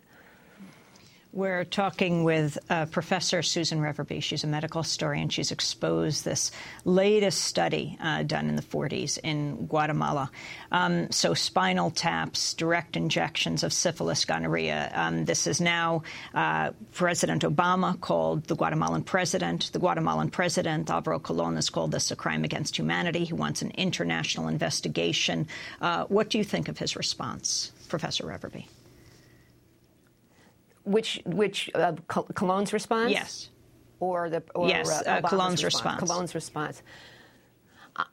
S8: We're talking with uh, Professor Susan Reverby. She's a medical historian. She's exposed this latest study uh, done in the 40s in Guatemala. Um, so spinal taps, direct injections of syphilis, gonorrhea. Um, this is now uh, President Obama called the Guatemalan president. The Guatemalan president, Alvaro Colom, has called this a crime against humanity. He wants an international investigation. Uh, what do you think of his response, Professor Reverby?
S28: Which which uh, Colom's response?
S8: Yes.
S28: Or the or,
S8: yes,
S28: uh,
S8: Colom's response.
S28: Colom's response.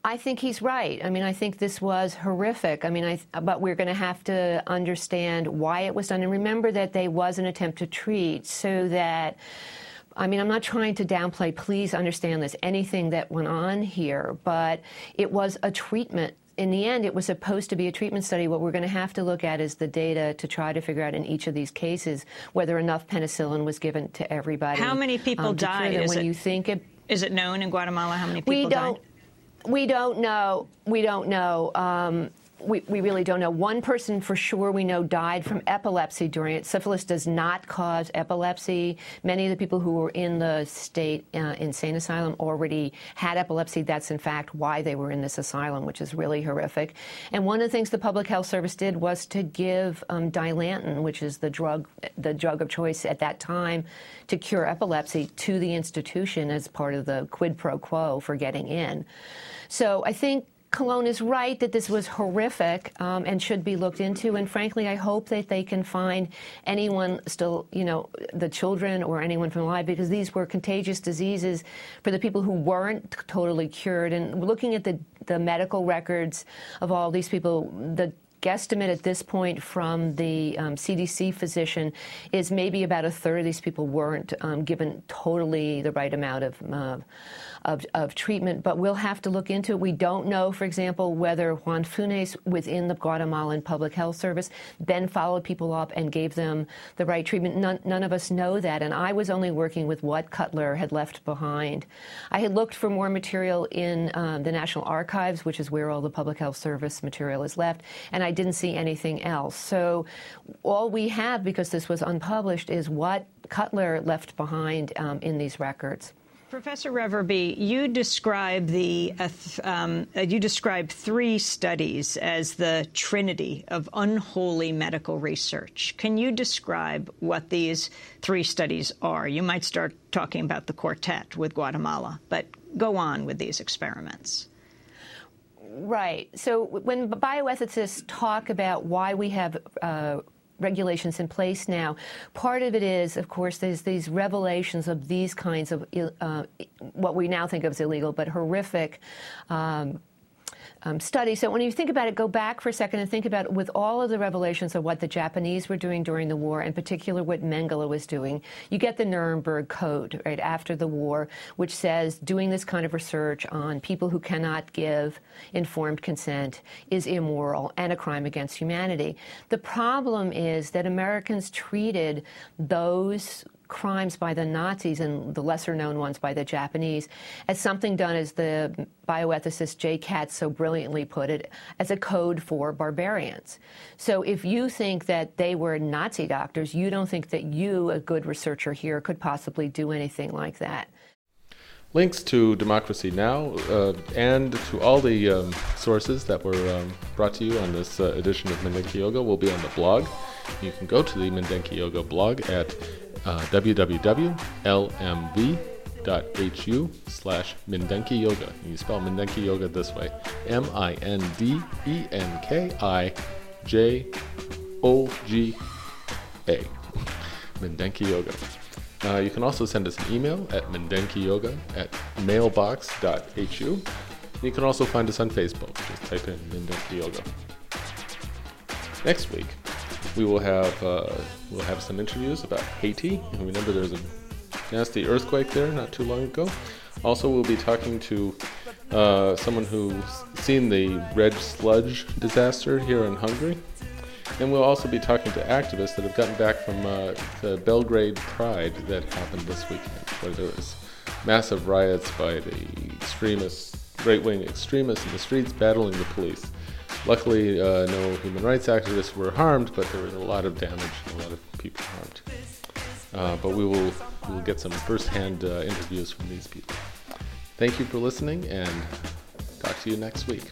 S28: I think he's right. I mean, I think this was horrific. I mean, I, but we're going to have to understand why it was done, and remember that there was an attempt to treat, so that. I mean, I'm not trying to downplay. Please understand this. Anything that went on here, but it was a treatment in the end, it was supposed to be a treatment study. What we're going to have to look at is the data to try to figure out in each of these cases whether enough penicillin was given to everybody.
S8: How many people
S28: um,
S8: died?
S28: When
S8: it,
S28: you think it,
S8: is it known in Guatemala how many people
S28: we don't,
S8: died?
S28: We don't know. We don't know. Um, we, we really don't know. One person for sure we know died from epilepsy during it. Syphilis does not cause epilepsy. Many of the people who were in the state uh, insane asylum already had epilepsy. That's in fact why they were in this asylum, which is really horrific. And one of the things the Public Health Service did was to give um, Dilantin, which is the drug, the drug of choice at that time, to cure epilepsy, to the institution as part of the quid pro quo for getting in. So I think Colom is right that this was horrific um, and should be looked into. And frankly, I hope that they can find anyone still, you know, the children or anyone from alive, because these were contagious diseases for the people who weren't totally cured. And looking at the, the medical records of all these people, the guesstimate at this point from the um, CDC physician is maybe about a third of these people weren't um, given totally the right amount of uh, of, of treatment, but we'll have to look into it. We don't know, for example, whether Juan Funes within the Guatemalan Public Health Service then followed people up and gave them the right treatment. None, none of us know that, and I was only working with what Cutler had left behind. I had looked for more material in um, the National Archives, which is where all the Public Health Service material is left, and I didn't see anything else. So all we have, because this was unpublished, is what Cutler left behind um, in these records.
S8: Professor Reverby, you describe the uh, um, uh, you describe three studies as the trinity of unholy medical research. Can you describe what these three studies are? You might start talking about the quartet with Guatemala, but go on with these experiments.
S28: Right. So when bioethicists talk about why we have uh, regulations in place now. Part of it is, of course, there's these revelations of these kinds of uh, what we now think of as illegal, but horrific. Um, um, study. So when you think about it, go back for a second and think about it with all of the revelations of what the Japanese were doing during the war, in particular what Mengele was doing. You get the Nuremberg Code right after the war, which says doing this kind of research on people who cannot give informed consent is immoral and a crime against humanity. The problem is that Americans treated those crimes by the Nazis and the lesser known ones by the Japanese as something done, as the bioethicist Jay Katz so brilliantly put it, as a code for barbarians. So if you think that they were Nazi doctors, you don't think that you, a good researcher here, could possibly do anything like that.
S1: Links to Democracy Now! Uh, and to all the um, sources that were um, brought to you on this uh, edition of Mindenki Joga will be on the blog. You can go to the Mindenki Joga blog at uh, www.lmv.hu slash Mindenki Joga. You spell Mindenki Joga this way M I N D E N K I J O G A. Mindenki Joga. Uh, you can also send us an email at mindenkijoga at mailbox.hu. You can also find us on Facebook. Just type in Mindenki Joga. Next week, we will have uh, we'll have some interviews about Haiti. Remember, there's a nasty earthquake there not too long ago. Also, we'll be talking to uh, someone who's seen the red sludge disaster here in Hungary. And we'll also be talking to activists that have gotten back from uh, the Belgrade Pride that happened this weekend, where there was massive riots by the extremists, right-wing extremists in the streets battling the police. Luckily, uh, no human rights activists were harmed, but there was a lot of damage and a lot of people harmed. Uh, but we will we will get some first-hand uh, interviews from these people. Thank you for listening, and talk to you next week.